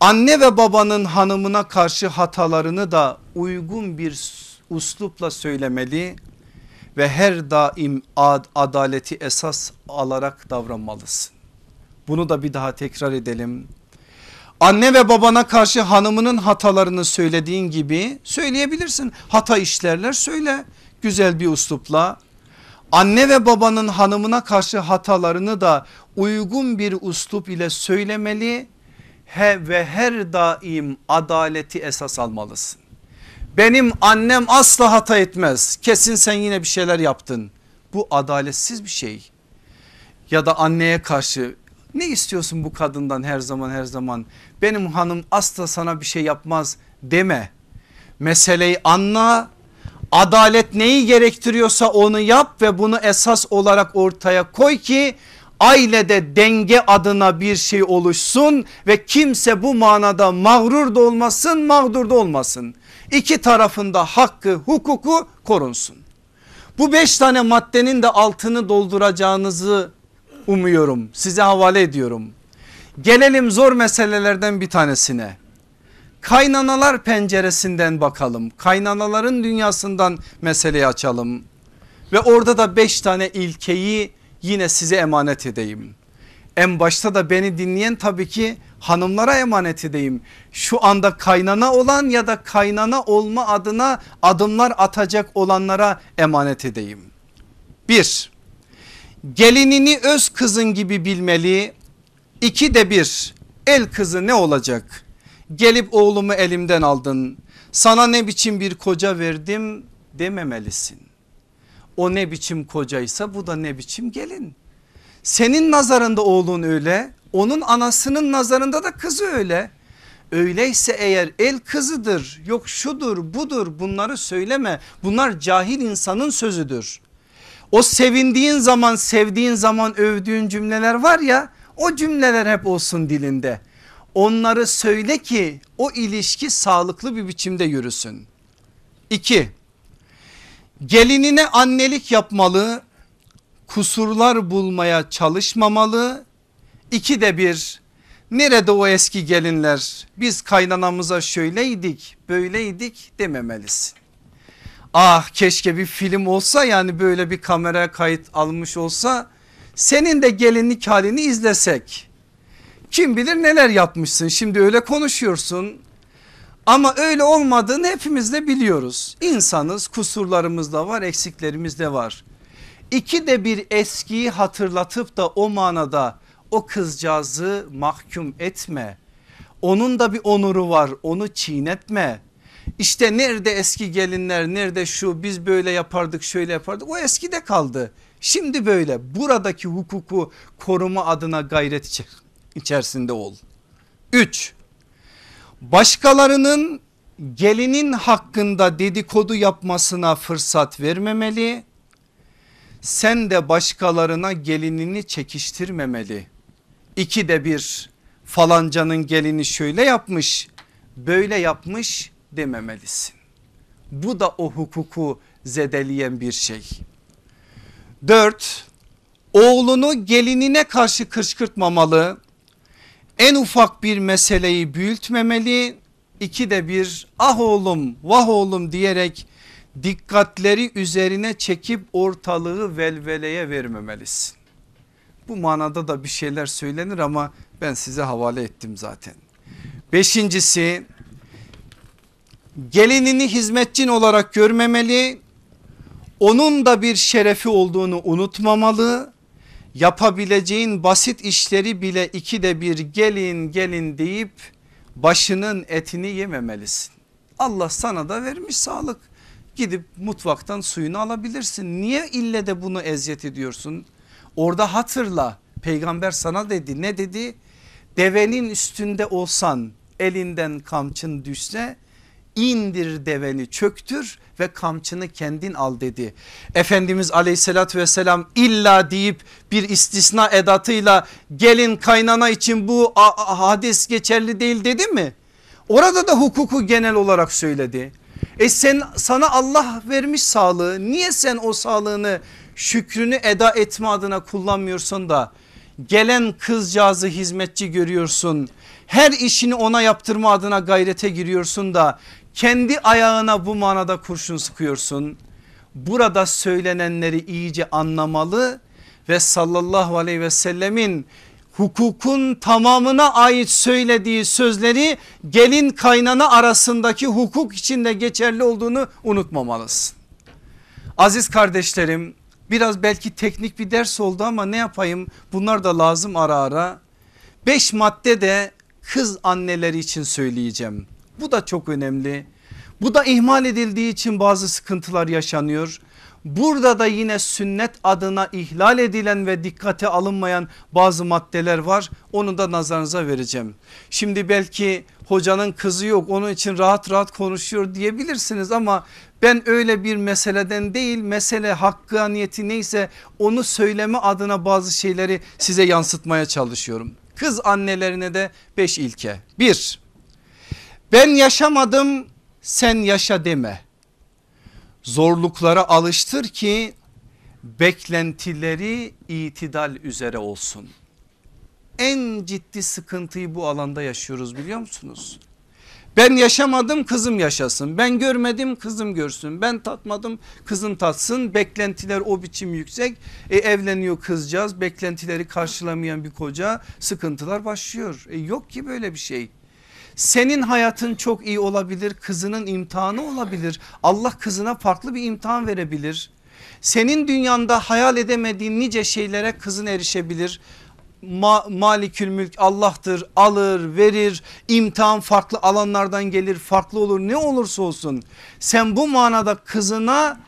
anne ve babanın hanımına karşı hatalarını da uygun bir uslupla söylemeli ve her daim ad, adaleti esas alarak davranmalısın. Bunu da bir daha tekrar edelim. Anne ve babana karşı hanımının hatalarını söylediğin gibi söyleyebilirsin. Hata işlerler söyle güzel bir uslupla. Anne ve babanın hanımına karşı hatalarını da uygun bir uslup ile söylemeli he ve her daim adaleti esas almalısın. Benim annem asla hata etmez. Kesin sen yine bir şeyler yaptın. Bu adaletsiz bir şey. Ya da anneye karşı ne istiyorsun bu kadından her zaman her zaman? Benim hanım asla sana bir şey yapmaz deme. Meseleyi anla. Adalet neyi gerektiriyorsa onu yap ve bunu esas olarak ortaya koy ki ailede denge adına bir şey oluşsun ve kimse bu manada mağrur da olmasın mağdur da olmasın. İki tarafında hakkı hukuku korunsun. Bu beş tane maddenin de altını dolduracağınızı umuyorum size havale ediyorum. Gelelim zor meselelerden bir tanesine. Kaynanalar penceresinden bakalım. Kaynanaların dünyasından meseleyi açalım. Ve orada da beş tane ilkeyi yine size emanet edeyim. En başta da beni dinleyen tabii ki hanımlara emanet edeyim. Şu anda kaynana olan ya da kaynana olma adına adımlar atacak olanlara emanet edeyim. Bir, gelinini öz kızın gibi bilmeli. İki de bir, el kızı ne olacak? Gelip oğlumu elimden aldın. Sana ne biçim bir koca verdim dememelisin. O ne biçim kocaysa bu da ne biçim gelin. Senin nazarında oğlun öyle onun anasının nazarında da kızı öyle. Öyleyse eğer el kızıdır yok şudur budur bunları söyleme bunlar cahil insanın sözüdür. O sevindiğin zaman sevdiğin zaman övdüğün cümleler var ya o cümleler hep olsun dilinde. Onları söyle ki o ilişki sağlıklı bir biçimde yürüsün. 2. Gelinine annelik yapmalı, kusurlar bulmaya çalışmamalı. İki de bir nerede o eski gelinler biz kaynanamıza şöyleydik böyleydik dememelisin. Ah keşke bir film olsa yani böyle bir kamera kayıt almış olsa senin de gelinlik halini izlesek. Kim bilir neler yapmışsın şimdi öyle konuşuyorsun ama öyle olmadığını hepimiz de biliyoruz. İnsanız kusurlarımız da var eksiklerimiz de var. İki de bir eskiyi hatırlatıp da o manada o kızcağızı mahkum etme. Onun da bir onuru var onu çiğnetme. İşte nerede eski gelinler nerede şu biz böyle yapardık şöyle yapardık o eskide kaldı. Şimdi böyle buradaki hukuku koruma adına gayret içerisinde ol. 3. Başkalarının gelinin hakkında dedikodu yapmasına fırsat vermemeli. Sen de başkalarına gelinini çekiştirmemeli. İki de bir falancanın gelini şöyle yapmış böyle yapmış dememelisin. Bu da o hukuku zedeleyen bir şey. Dört oğlunu gelinine karşı kışkırtmamalı en ufak bir meseleyi büyütmemeli iki de bir ah oğlum vah oğlum diyerek dikkatleri üzerine çekip ortalığı velveleye vermemelisin. Bu manada da bir şeyler söylenir ama ben size havale ettim zaten. Beşincisi gelinini hizmetçin olarak görmemeli. Onun da bir şerefi olduğunu unutmamalı yapabileceğin basit işleri bile ikide bir gelin gelin deyip başının etini yememelisin. Allah sana da vermiş sağlık gidip mutfaktan suyunu alabilirsin. Niye ille de bunu eziyet ediyorsun? Orada hatırla peygamber sana dedi ne dedi? Devenin üstünde olsan elinden kamçın düşse indir deveni çöktür ve kamçını kendin al dedi. Efendimiz aleyhissalatü vesselam illa deyip bir istisna edatıyla gelin kaynana için bu hadis geçerli değil dedi mi? Orada da hukuku genel olarak söyledi. E sen sana Allah vermiş sağlığı niye sen o sağlığını şükrünü eda etme adına kullanmıyorsun da Gelen kızcağızı hizmetçi görüyorsun. Her işini ona yaptırma adına gayrete giriyorsun da kendi ayağına bu manada kurşun sıkıyorsun. Burada söylenenleri iyice anlamalı ve sallallahu aleyhi ve sellemin hukukun tamamına ait söylediği sözleri gelin kaynana arasındaki hukuk içinde geçerli olduğunu unutmamalısın. Aziz kardeşlerim biraz belki teknik bir ders oldu ama ne yapayım bunlar da lazım ara ara. Beş madde de kız anneleri için söyleyeceğim. Bu da çok önemli. Bu da ihmal edildiği için bazı sıkıntılar yaşanıyor. Burada da yine sünnet adına ihlal edilen ve dikkate alınmayan bazı maddeler var. Onu da nazarınıza vereceğim. Şimdi belki hocanın kızı yok onun için rahat rahat konuşuyor diyebilirsiniz ama ben öyle bir meseleden değil mesele hakkaniyeti neyse onu söyleme adına bazı şeyleri size yansıtmaya çalışıyorum. Kız annelerine de 5 ilke. 1. Ben yaşamadım sen yaşa deme. Zorluklara alıştır ki beklentileri itidal üzere olsun. En ciddi sıkıntıyı bu alanda yaşıyoruz biliyor musunuz? Ben yaşamadım kızım yaşasın. Ben görmedim kızım görsün. Ben tatmadım kızım tatsın. Beklentiler o biçim yüksek. E, evleniyor kızcağız. Beklentileri karşılamayan bir koca sıkıntılar başlıyor. E, yok ki böyle bir şey. Senin hayatın çok iyi olabilir kızının imtihanı olabilir. Allah kızına farklı bir imtihan verebilir. Senin dünyanda hayal edemediğin nice şeylere kızın erişebilir. Ma malikül mülk Allah'tır alır verir imtihan farklı alanlardan gelir farklı olur ne olursa olsun. Sen bu manada kızına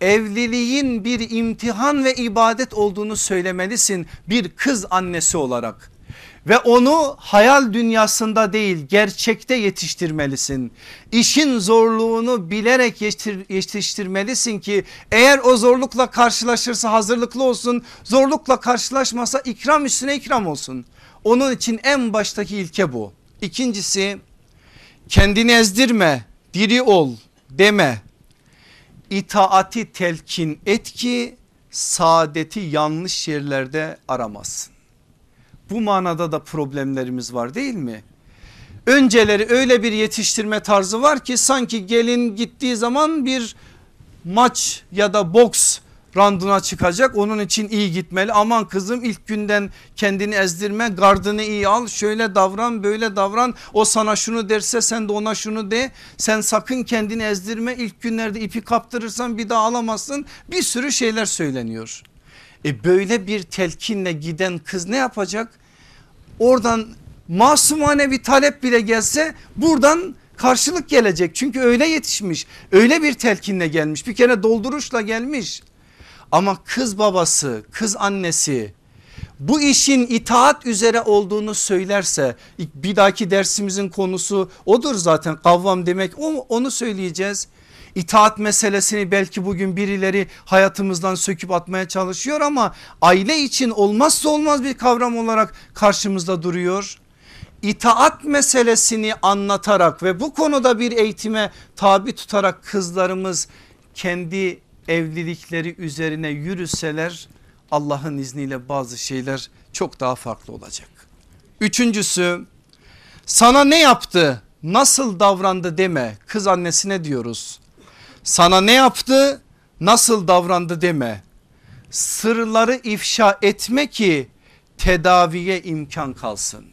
evliliğin bir imtihan ve ibadet olduğunu söylemelisin bir kız annesi olarak ve onu hayal dünyasında değil gerçekte yetiştirmelisin. İşin zorluğunu bilerek yetiştirmelisin ki eğer o zorlukla karşılaşırsa hazırlıklı olsun. Zorlukla karşılaşmasa ikram üstüne ikram olsun. Onun için en baştaki ilke bu. İkincisi kendini ezdirme diri ol deme. İtaati telkin et ki saadeti yanlış yerlerde aramazsın. Bu manada da problemlerimiz var değil mi? Önceleri öyle bir yetiştirme tarzı var ki sanki gelin gittiği zaman bir maç ya da boks randına çıkacak. Onun için iyi gitmeli. Aman kızım ilk günden kendini ezdirme gardını iyi al şöyle davran böyle davran. O sana şunu derse sen de ona şunu de. Sen sakın kendini ezdirme. İlk günlerde ipi kaptırırsan bir daha alamazsın. Bir sürü şeyler söyleniyor. E böyle bir telkinle giden kız ne yapacak? Oradan masumane bir talep bile gelse buradan karşılık gelecek. Çünkü öyle yetişmiş öyle bir telkinle gelmiş bir kere dolduruşla gelmiş. Ama kız babası kız annesi bu işin itaat üzere olduğunu söylerse bir dahaki dersimizin konusu odur zaten kavvam demek onu söyleyeceğiz. İtaat meselesini belki bugün birileri hayatımızdan söküp atmaya çalışıyor ama aile için olmazsa olmaz bir kavram olarak karşımızda duruyor. İtaat meselesini anlatarak ve bu konuda bir eğitime tabi tutarak kızlarımız kendi evlilikleri üzerine yürüseler Allah'ın izniyle bazı şeyler çok daha farklı olacak. Üçüncüsü sana ne yaptı nasıl davrandı deme kız annesine diyoruz. Sana ne yaptı nasıl davrandı deme. Sırları ifşa etme ki tedaviye imkan kalsın.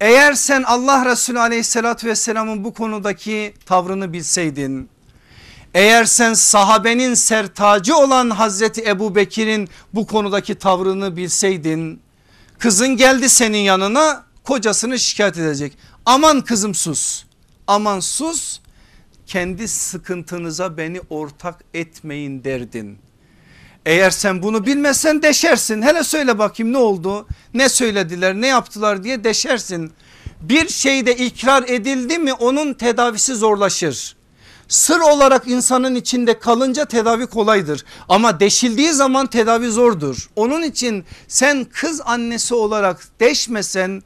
Eğer sen Allah Resulü aleyhissalatü vesselamın bu konudaki tavrını bilseydin. Eğer sen sahabenin sertacı olan Hazreti Ebu Bekir'in bu konudaki tavrını bilseydin. Kızın geldi senin yanına kocasını şikayet edecek. Aman kızım sus aman sus kendi sıkıntınıza beni ortak etmeyin derdin. Eğer sen bunu bilmezsen deşersin. Hele söyle bakayım ne oldu? Ne söylediler ne yaptılar diye deşersin. Bir şeyde ikrar edildi mi onun tedavisi zorlaşır. Sır olarak insanın içinde kalınca tedavi kolaydır. Ama deşildiği zaman tedavi zordur. Onun için sen kız annesi olarak deşmesen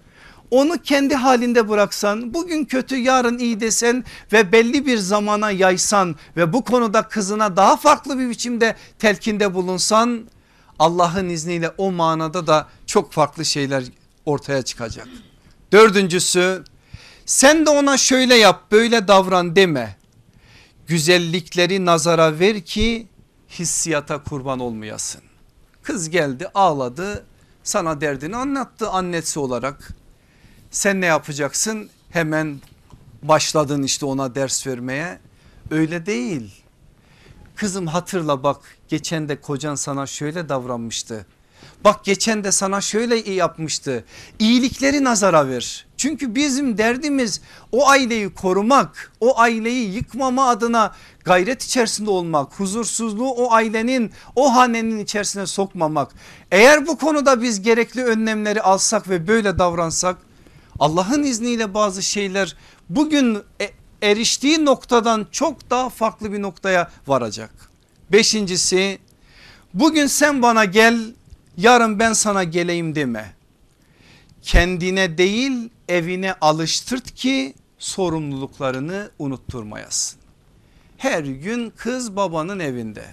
onu kendi halinde bıraksan bugün kötü yarın iyi desen ve belli bir zamana yaysan ve bu konuda kızına daha farklı bir biçimde telkinde bulunsan Allah'ın izniyle o manada da çok farklı şeyler ortaya çıkacak. Dördüncüsü sen de ona şöyle yap böyle davran deme. Güzellikleri nazara ver ki hissiyata kurban olmayasın. Kız geldi ağladı sana derdini anlattı annesi olarak. Sen ne yapacaksın? Hemen başladın işte ona ders vermeye. Öyle değil. Kızım hatırla bak geçen de kocan sana şöyle davranmıştı. Bak geçen de sana şöyle iyi yapmıştı. İyilikleri nazara ver. Çünkü bizim derdimiz o aileyi korumak, o aileyi yıkmama adına gayret içerisinde olmak, huzursuzluğu o ailenin, o hanenin içerisine sokmamak. Eğer bu konuda biz gerekli önlemleri alsak ve böyle davransak Allah'ın izniyle bazı şeyler bugün e, eriştiği noktadan çok daha farklı bir noktaya varacak. Beşincisi bugün sen bana gel yarın ben sana geleyim deme. Kendine değil evine alıştırt ki sorumluluklarını unutturmayasın. Her gün kız babanın evinde.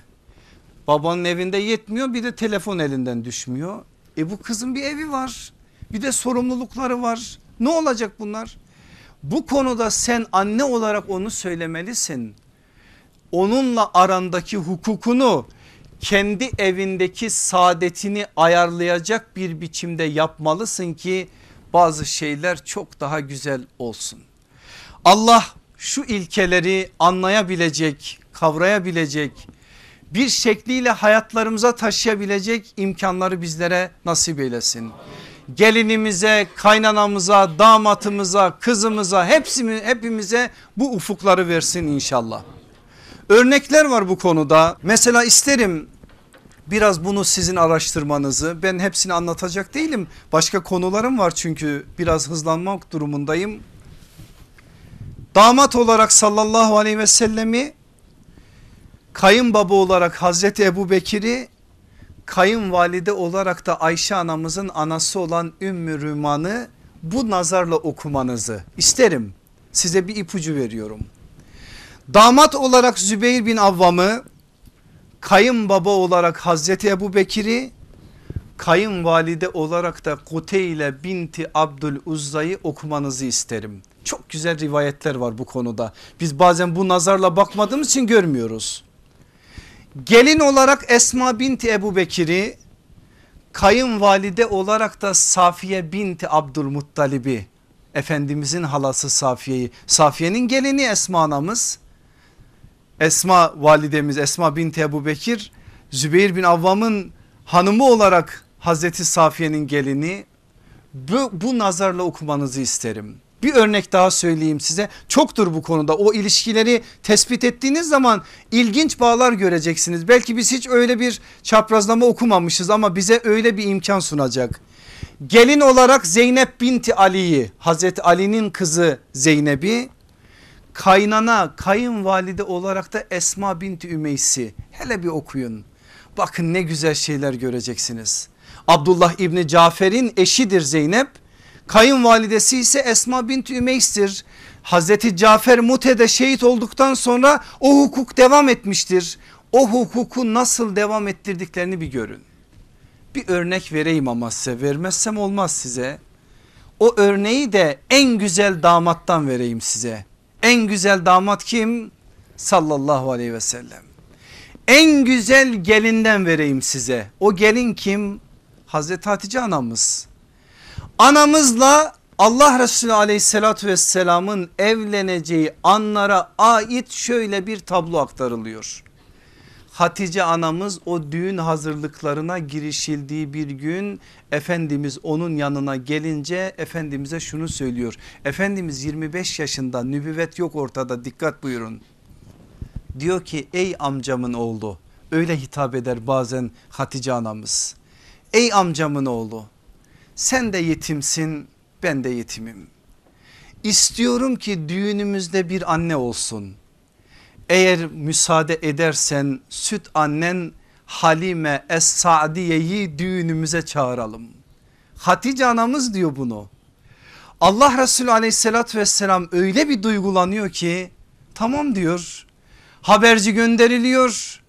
Babanın evinde yetmiyor bir de telefon elinden düşmüyor. E bu kızın bir evi var bir de sorumlulukları var. Ne olacak bunlar? Bu konuda sen anne olarak onu söylemelisin. Onunla arandaki hukukunu kendi evindeki saadetini ayarlayacak bir biçimde yapmalısın ki bazı şeyler çok daha güzel olsun. Allah şu ilkeleri anlayabilecek, kavrayabilecek, bir şekliyle hayatlarımıza taşıyabilecek imkanları bizlere nasip eylesin. Gelinimize, kaynanamıza, damatımıza, kızımıza hepsini, hepimize bu ufukları versin inşallah. Örnekler var bu konuda. Mesela isterim biraz bunu sizin araştırmanızı. Ben hepsini anlatacak değilim. Başka konularım var çünkü biraz hızlanmak durumundayım. Damat olarak sallallahu aleyhi ve sellemi kayınbaba olarak Hazreti Ebu Bekir'i kayınvalide olarak da Ayşe anamızın anası olan Ümmü Rüman'ı bu nazarla okumanızı isterim. Size bir ipucu veriyorum. Damat olarak Zübeyir bin Avvam'ı kayınbaba olarak Hazreti Ebu Bekir'i kayınvalide olarak da Kuteyle binti Abdül Uzza'yı okumanızı isterim. Çok güzel rivayetler var bu konuda. Biz bazen bu nazarla bakmadığımız için görmüyoruz. Gelin olarak Esma binti Ebu Bekir'i kayınvalide olarak da Safiye binti Abdülmuttalib'i Efendimizin halası Safiye'yi. Safiye'nin gelini Esma anamız. Esma validemiz Esma binti Ebu Bekir Zübeyir bin Avvam'ın hanımı olarak Hazreti Safiye'nin gelini. Bu, bu nazarla okumanızı isterim. Bir örnek daha söyleyeyim size çoktur bu konuda o ilişkileri tespit ettiğiniz zaman ilginç bağlar göreceksiniz. Belki biz hiç öyle bir çaprazlama okumamışız ama bize öyle bir imkan sunacak. Gelin olarak Zeynep binti Ali'yi Hazreti Ali'nin kızı Zeynep'i kaynana kayınvalide olarak da Esma binti Ümeysi hele bir okuyun. Bakın ne güzel şeyler göreceksiniz. Abdullah İbni Cafer'in eşidir Zeynep. Kayınvalidesi ise Esma binti Ümeys'tir. Hazreti Cafer Mute'de şehit olduktan sonra o hukuk devam etmiştir. O hukuku nasıl devam ettirdiklerini bir görün. Bir örnek vereyim ama size vermezsem olmaz size. O örneği de en güzel damattan vereyim size. En güzel damat kim? Sallallahu aleyhi ve sellem. En güzel gelinden vereyim size. O gelin kim? Hazreti Hatice anamız. Anamızla Allah Resulü aleyhissalatü vesselamın evleneceği anlara ait şöyle bir tablo aktarılıyor. Hatice anamız o düğün hazırlıklarına girişildiği bir gün Efendimiz onun yanına gelince Efendimiz'e şunu söylüyor. Efendimiz 25 yaşında nübüvvet yok ortada dikkat buyurun. Diyor ki ey amcamın oğlu öyle hitap eder bazen Hatice anamız. Ey amcamın oğlu sen de yetimsin ben de yetimim. İstiyorum ki düğünümüzde bir anne olsun. Eğer müsaade edersen süt annen Halime Es-Sa'diye'yi düğünümüze çağıralım. Hatice anamız diyor bunu. Allah Resulü aleyhissalatü vesselam öyle bir duygulanıyor ki tamam diyor. Haberci gönderiliyor.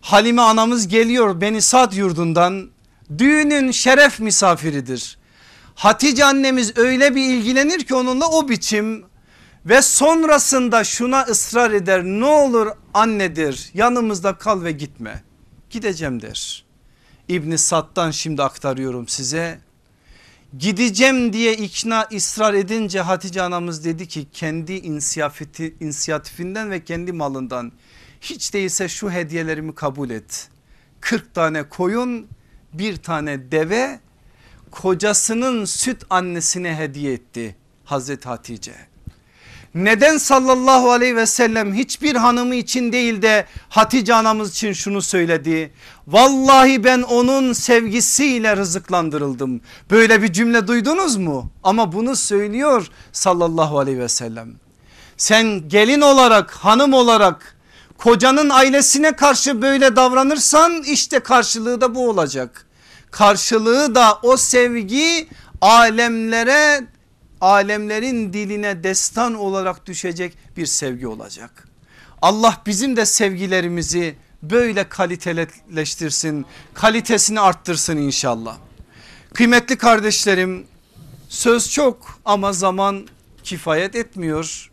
Halime anamız geliyor Beni Sad yurdundan düğünün şeref misafiridir. Hatice annemiz öyle bir ilgilenir ki onunla o biçim ve sonrasında şuna ısrar eder ne olur annedir yanımızda kal ve gitme gideceğim der. İbni Sad'dan şimdi aktarıyorum size gideceğim diye ikna ısrar edince Hatice anamız dedi ki kendi inisiyatifinden ve kendi malından hiç değilse şu hediyelerimi kabul et. 40 tane koyun bir tane deve kocasının süt annesine hediye etti Hazreti Hatice. Neden sallallahu aleyhi ve sellem hiçbir hanımı için değil de Hatice anamız için şunu söyledi. Vallahi ben onun sevgisiyle rızıklandırıldım. Böyle bir cümle duydunuz mu? Ama bunu söylüyor sallallahu aleyhi ve sellem. Sen gelin olarak hanım olarak kocanın ailesine karşı böyle davranırsan işte karşılığı da bu olacak. Karşılığı da o sevgi alemlere alemlerin diline destan olarak düşecek bir sevgi olacak. Allah bizim de sevgilerimizi böyle kaliteleştirsin, kalitesini arttırsın inşallah. Kıymetli kardeşlerim söz çok ama zaman kifayet etmiyor.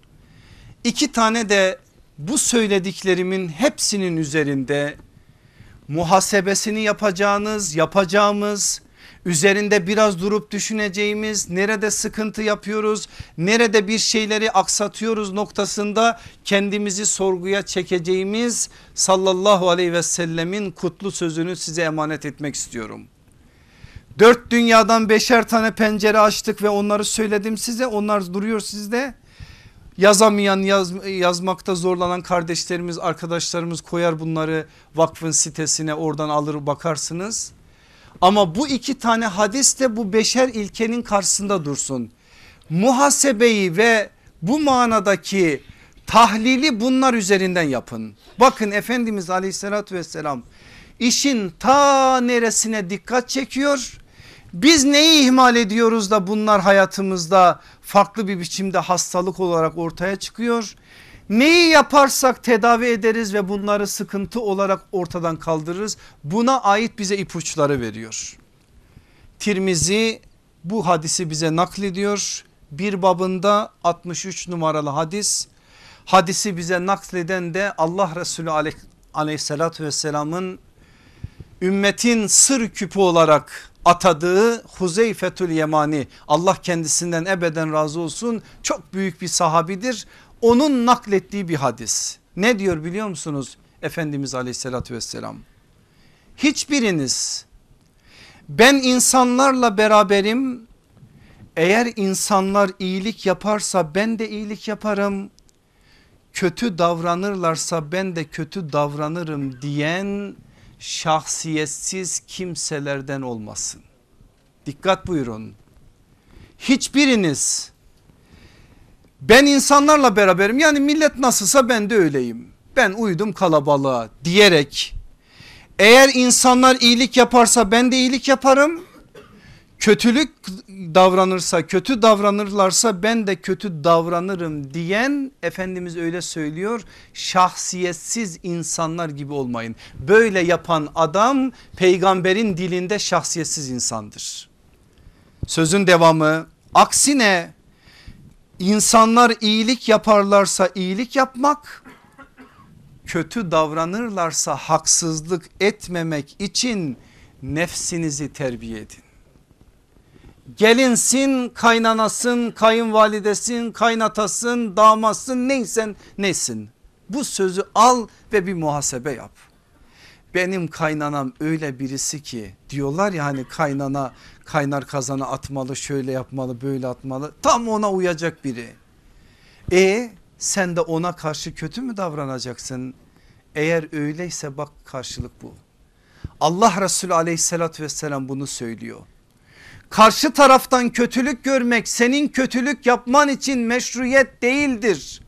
İki tane de bu söylediklerimin hepsinin üzerinde muhasebesini yapacağınız, yapacağımız üzerinde biraz durup düşüneceğimiz nerede sıkıntı yapıyoruz nerede bir şeyleri aksatıyoruz noktasında kendimizi sorguya çekeceğimiz sallallahu aleyhi ve sellemin kutlu sözünü size emanet etmek istiyorum. Dört dünyadan beşer tane pencere açtık ve onları söyledim size onlar duruyor sizde yazamayan yaz, yazmakta zorlanan kardeşlerimiz arkadaşlarımız koyar bunları vakfın sitesine oradan alır bakarsınız. Ama bu iki tane hadis de bu beşer ilkenin karşısında dursun. Muhasebeyi ve bu manadaki tahlili bunlar üzerinden yapın. Bakın Efendimiz aleyhissalatü vesselam işin ta neresine dikkat çekiyor. Biz neyi ihmal ediyoruz da bunlar hayatımızda farklı bir biçimde hastalık olarak ortaya çıkıyor. Neyi yaparsak tedavi ederiz ve bunları sıkıntı olarak ortadan kaldırırız. Buna ait bize ipuçları veriyor. Tirmizi bu hadisi bize naklediyor. Bir babında 63 numaralı hadis. Hadisi bize nakleden de Allah Resulü aleyh, aleyhissalatü vesselamın ümmetin sır küpü olarak atadığı Huzeyfetül Yemani Allah kendisinden ebeden razı olsun çok büyük bir sahabidir onun naklettiği bir hadis. Ne diyor biliyor musunuz Efendimiz aleyhissalatü vesselam? Hiçbiriniz ben insanlarla beraberim eğer insanlar iyilik yaparsa ben de iyilik yaparım. Kötü davranırlarsa ben de kötü davranırım diyen şahsiyetsiz kimselerden olmasın. Dikkat buyurun. Hiçbiriniz ben insanlarla beraberim yani millet nasılsa ben de öyleyim. Ben uydum kalabalığa diyerek eğer insanlar iyilik yaparsa ben de iyilik yaparım. Kötülük davranırsa kötü davranırlarsa ben de kötü davranırım diyen Efendimiz öyle söylüyor. Şahsiyetsiz insanlar gibi olmayın. Böyle yapan adam peygamberin dilinde şahsiyetsiz insandır. Sözün devamı aksine İnsanlar iyilik yaparlarsa iyilik yapmak, kötü davranırlarsa haksızlık etmemek için nefsinizi terbiye edin. Gelinsin, kaynanasın, kayınvalidesin, kaynatasın, damasın neysen neysin. Bu sözü al ve bir muhasebe yap benim kaynanam öyle birisi ki diyorlar ya hani kaynana kaynar kazana atmalı şöyle yapmalı böyle atmalı tam ona uyacak biri. E sen de ona karşı kötü mü davranacaksın? Eğer öyleyse bak karşılık bu. Allah Resulü aleyhissalatü vesselam bunu söylüyor. Karşı taraftan kötülük görmek senin kötülük yapman için meşruiyet değildir.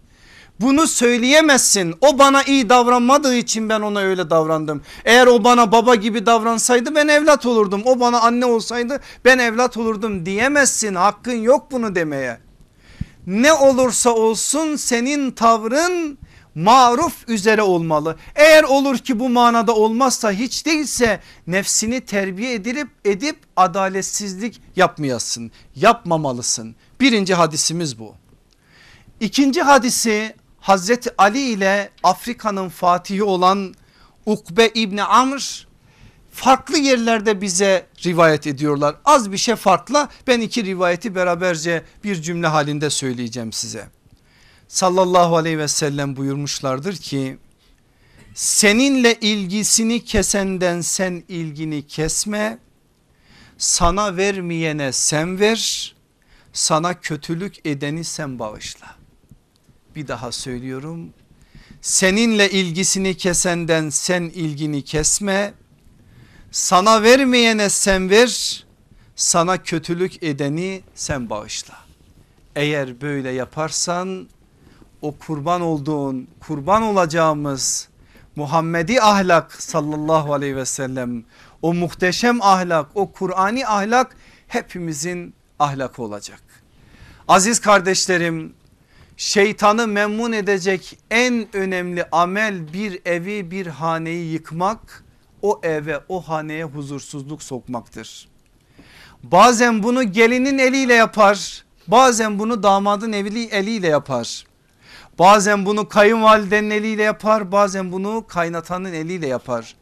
Bunu söyleyemezsin. O bana iyi davranmadığı için ben ona öyle davrandım. Eğer o bana baba gibi davransaydı ben evlat olurdum. O bana anne olsaydı ben evlat olurdum diyemezsin. Hakkın yok bunu demeye. Ne olursa olsun senin tavrın maruf üzere olmalı. Eğer olur ki bu manada olmazsa hiç değilse nefsini terbiye edilip edip adaletsizlik yapmayasın. Yapmamalısın. Birinci hadisimiz bu. İkinci hadisi Hazreti Ali ile Afrika'nın fatihi olan Ukbe İbni Amr farklı yerlerde bize rivayet ediyorlar. Az bir şey farklı ben iki rivayeti beraberce bir cümle halinde söyleyeceğim size. Sallallahu aleyhi ve sellem buyurmuşlardır ki seninle ilgisini kesenden sen ilgini kesme sana vermeyene sen ver sana kötülük edeni sen bağışla. Bir daha söylüyorum seninle ilgisini kesenden sen ilgini kesme sana vermeyene sen ver sana kötülük edeni sen bağışla. Eğer böyle yaparsan o kurban olduğun kurban olacağımız Muhammedi ahlak sallallahu aleyhi ve sellem o muhteşem ahlak o Kur'ani ahlak hepimizin ahlakı olacak. Aziz kardeşlerim şeytanı memnun edecek en önemli amel bir evi bir haneyi yıkmak o eve o haneye huzursuzluk sokmaktır. Bazen bunu gelinin eliyle yapar bazen bunu damadın evli eliyle yapar. Bazen bunu kayınvalidenin eliyle yapar bazen bunu kaynatanın eliyle yapar.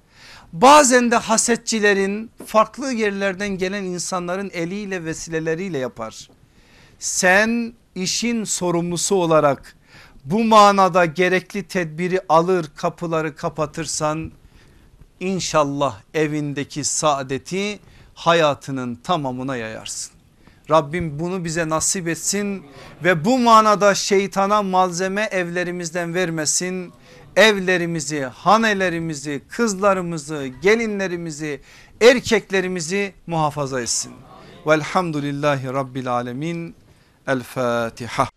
Bazen de hasetçilerin farklı yerlerden gelen insanların eliyle vesileleriyle yapar. Sen işin sorumlusu olarak bu manada gerekli tedbiri alır kapıları kapatırsan inşallah evindeki saadeti hayatının tamamına yayarsın. Rabbim bunu bize nasip etsin ve bu manada şeytana malzeme evlerimizden vermesin. Evlerimizi, hanelerimizi, kızlarımızı, gelinlerimizi, erkeklerimizi muhafaza etsin. Velhamdülillahi Rabbil Alemin. El Fatiha.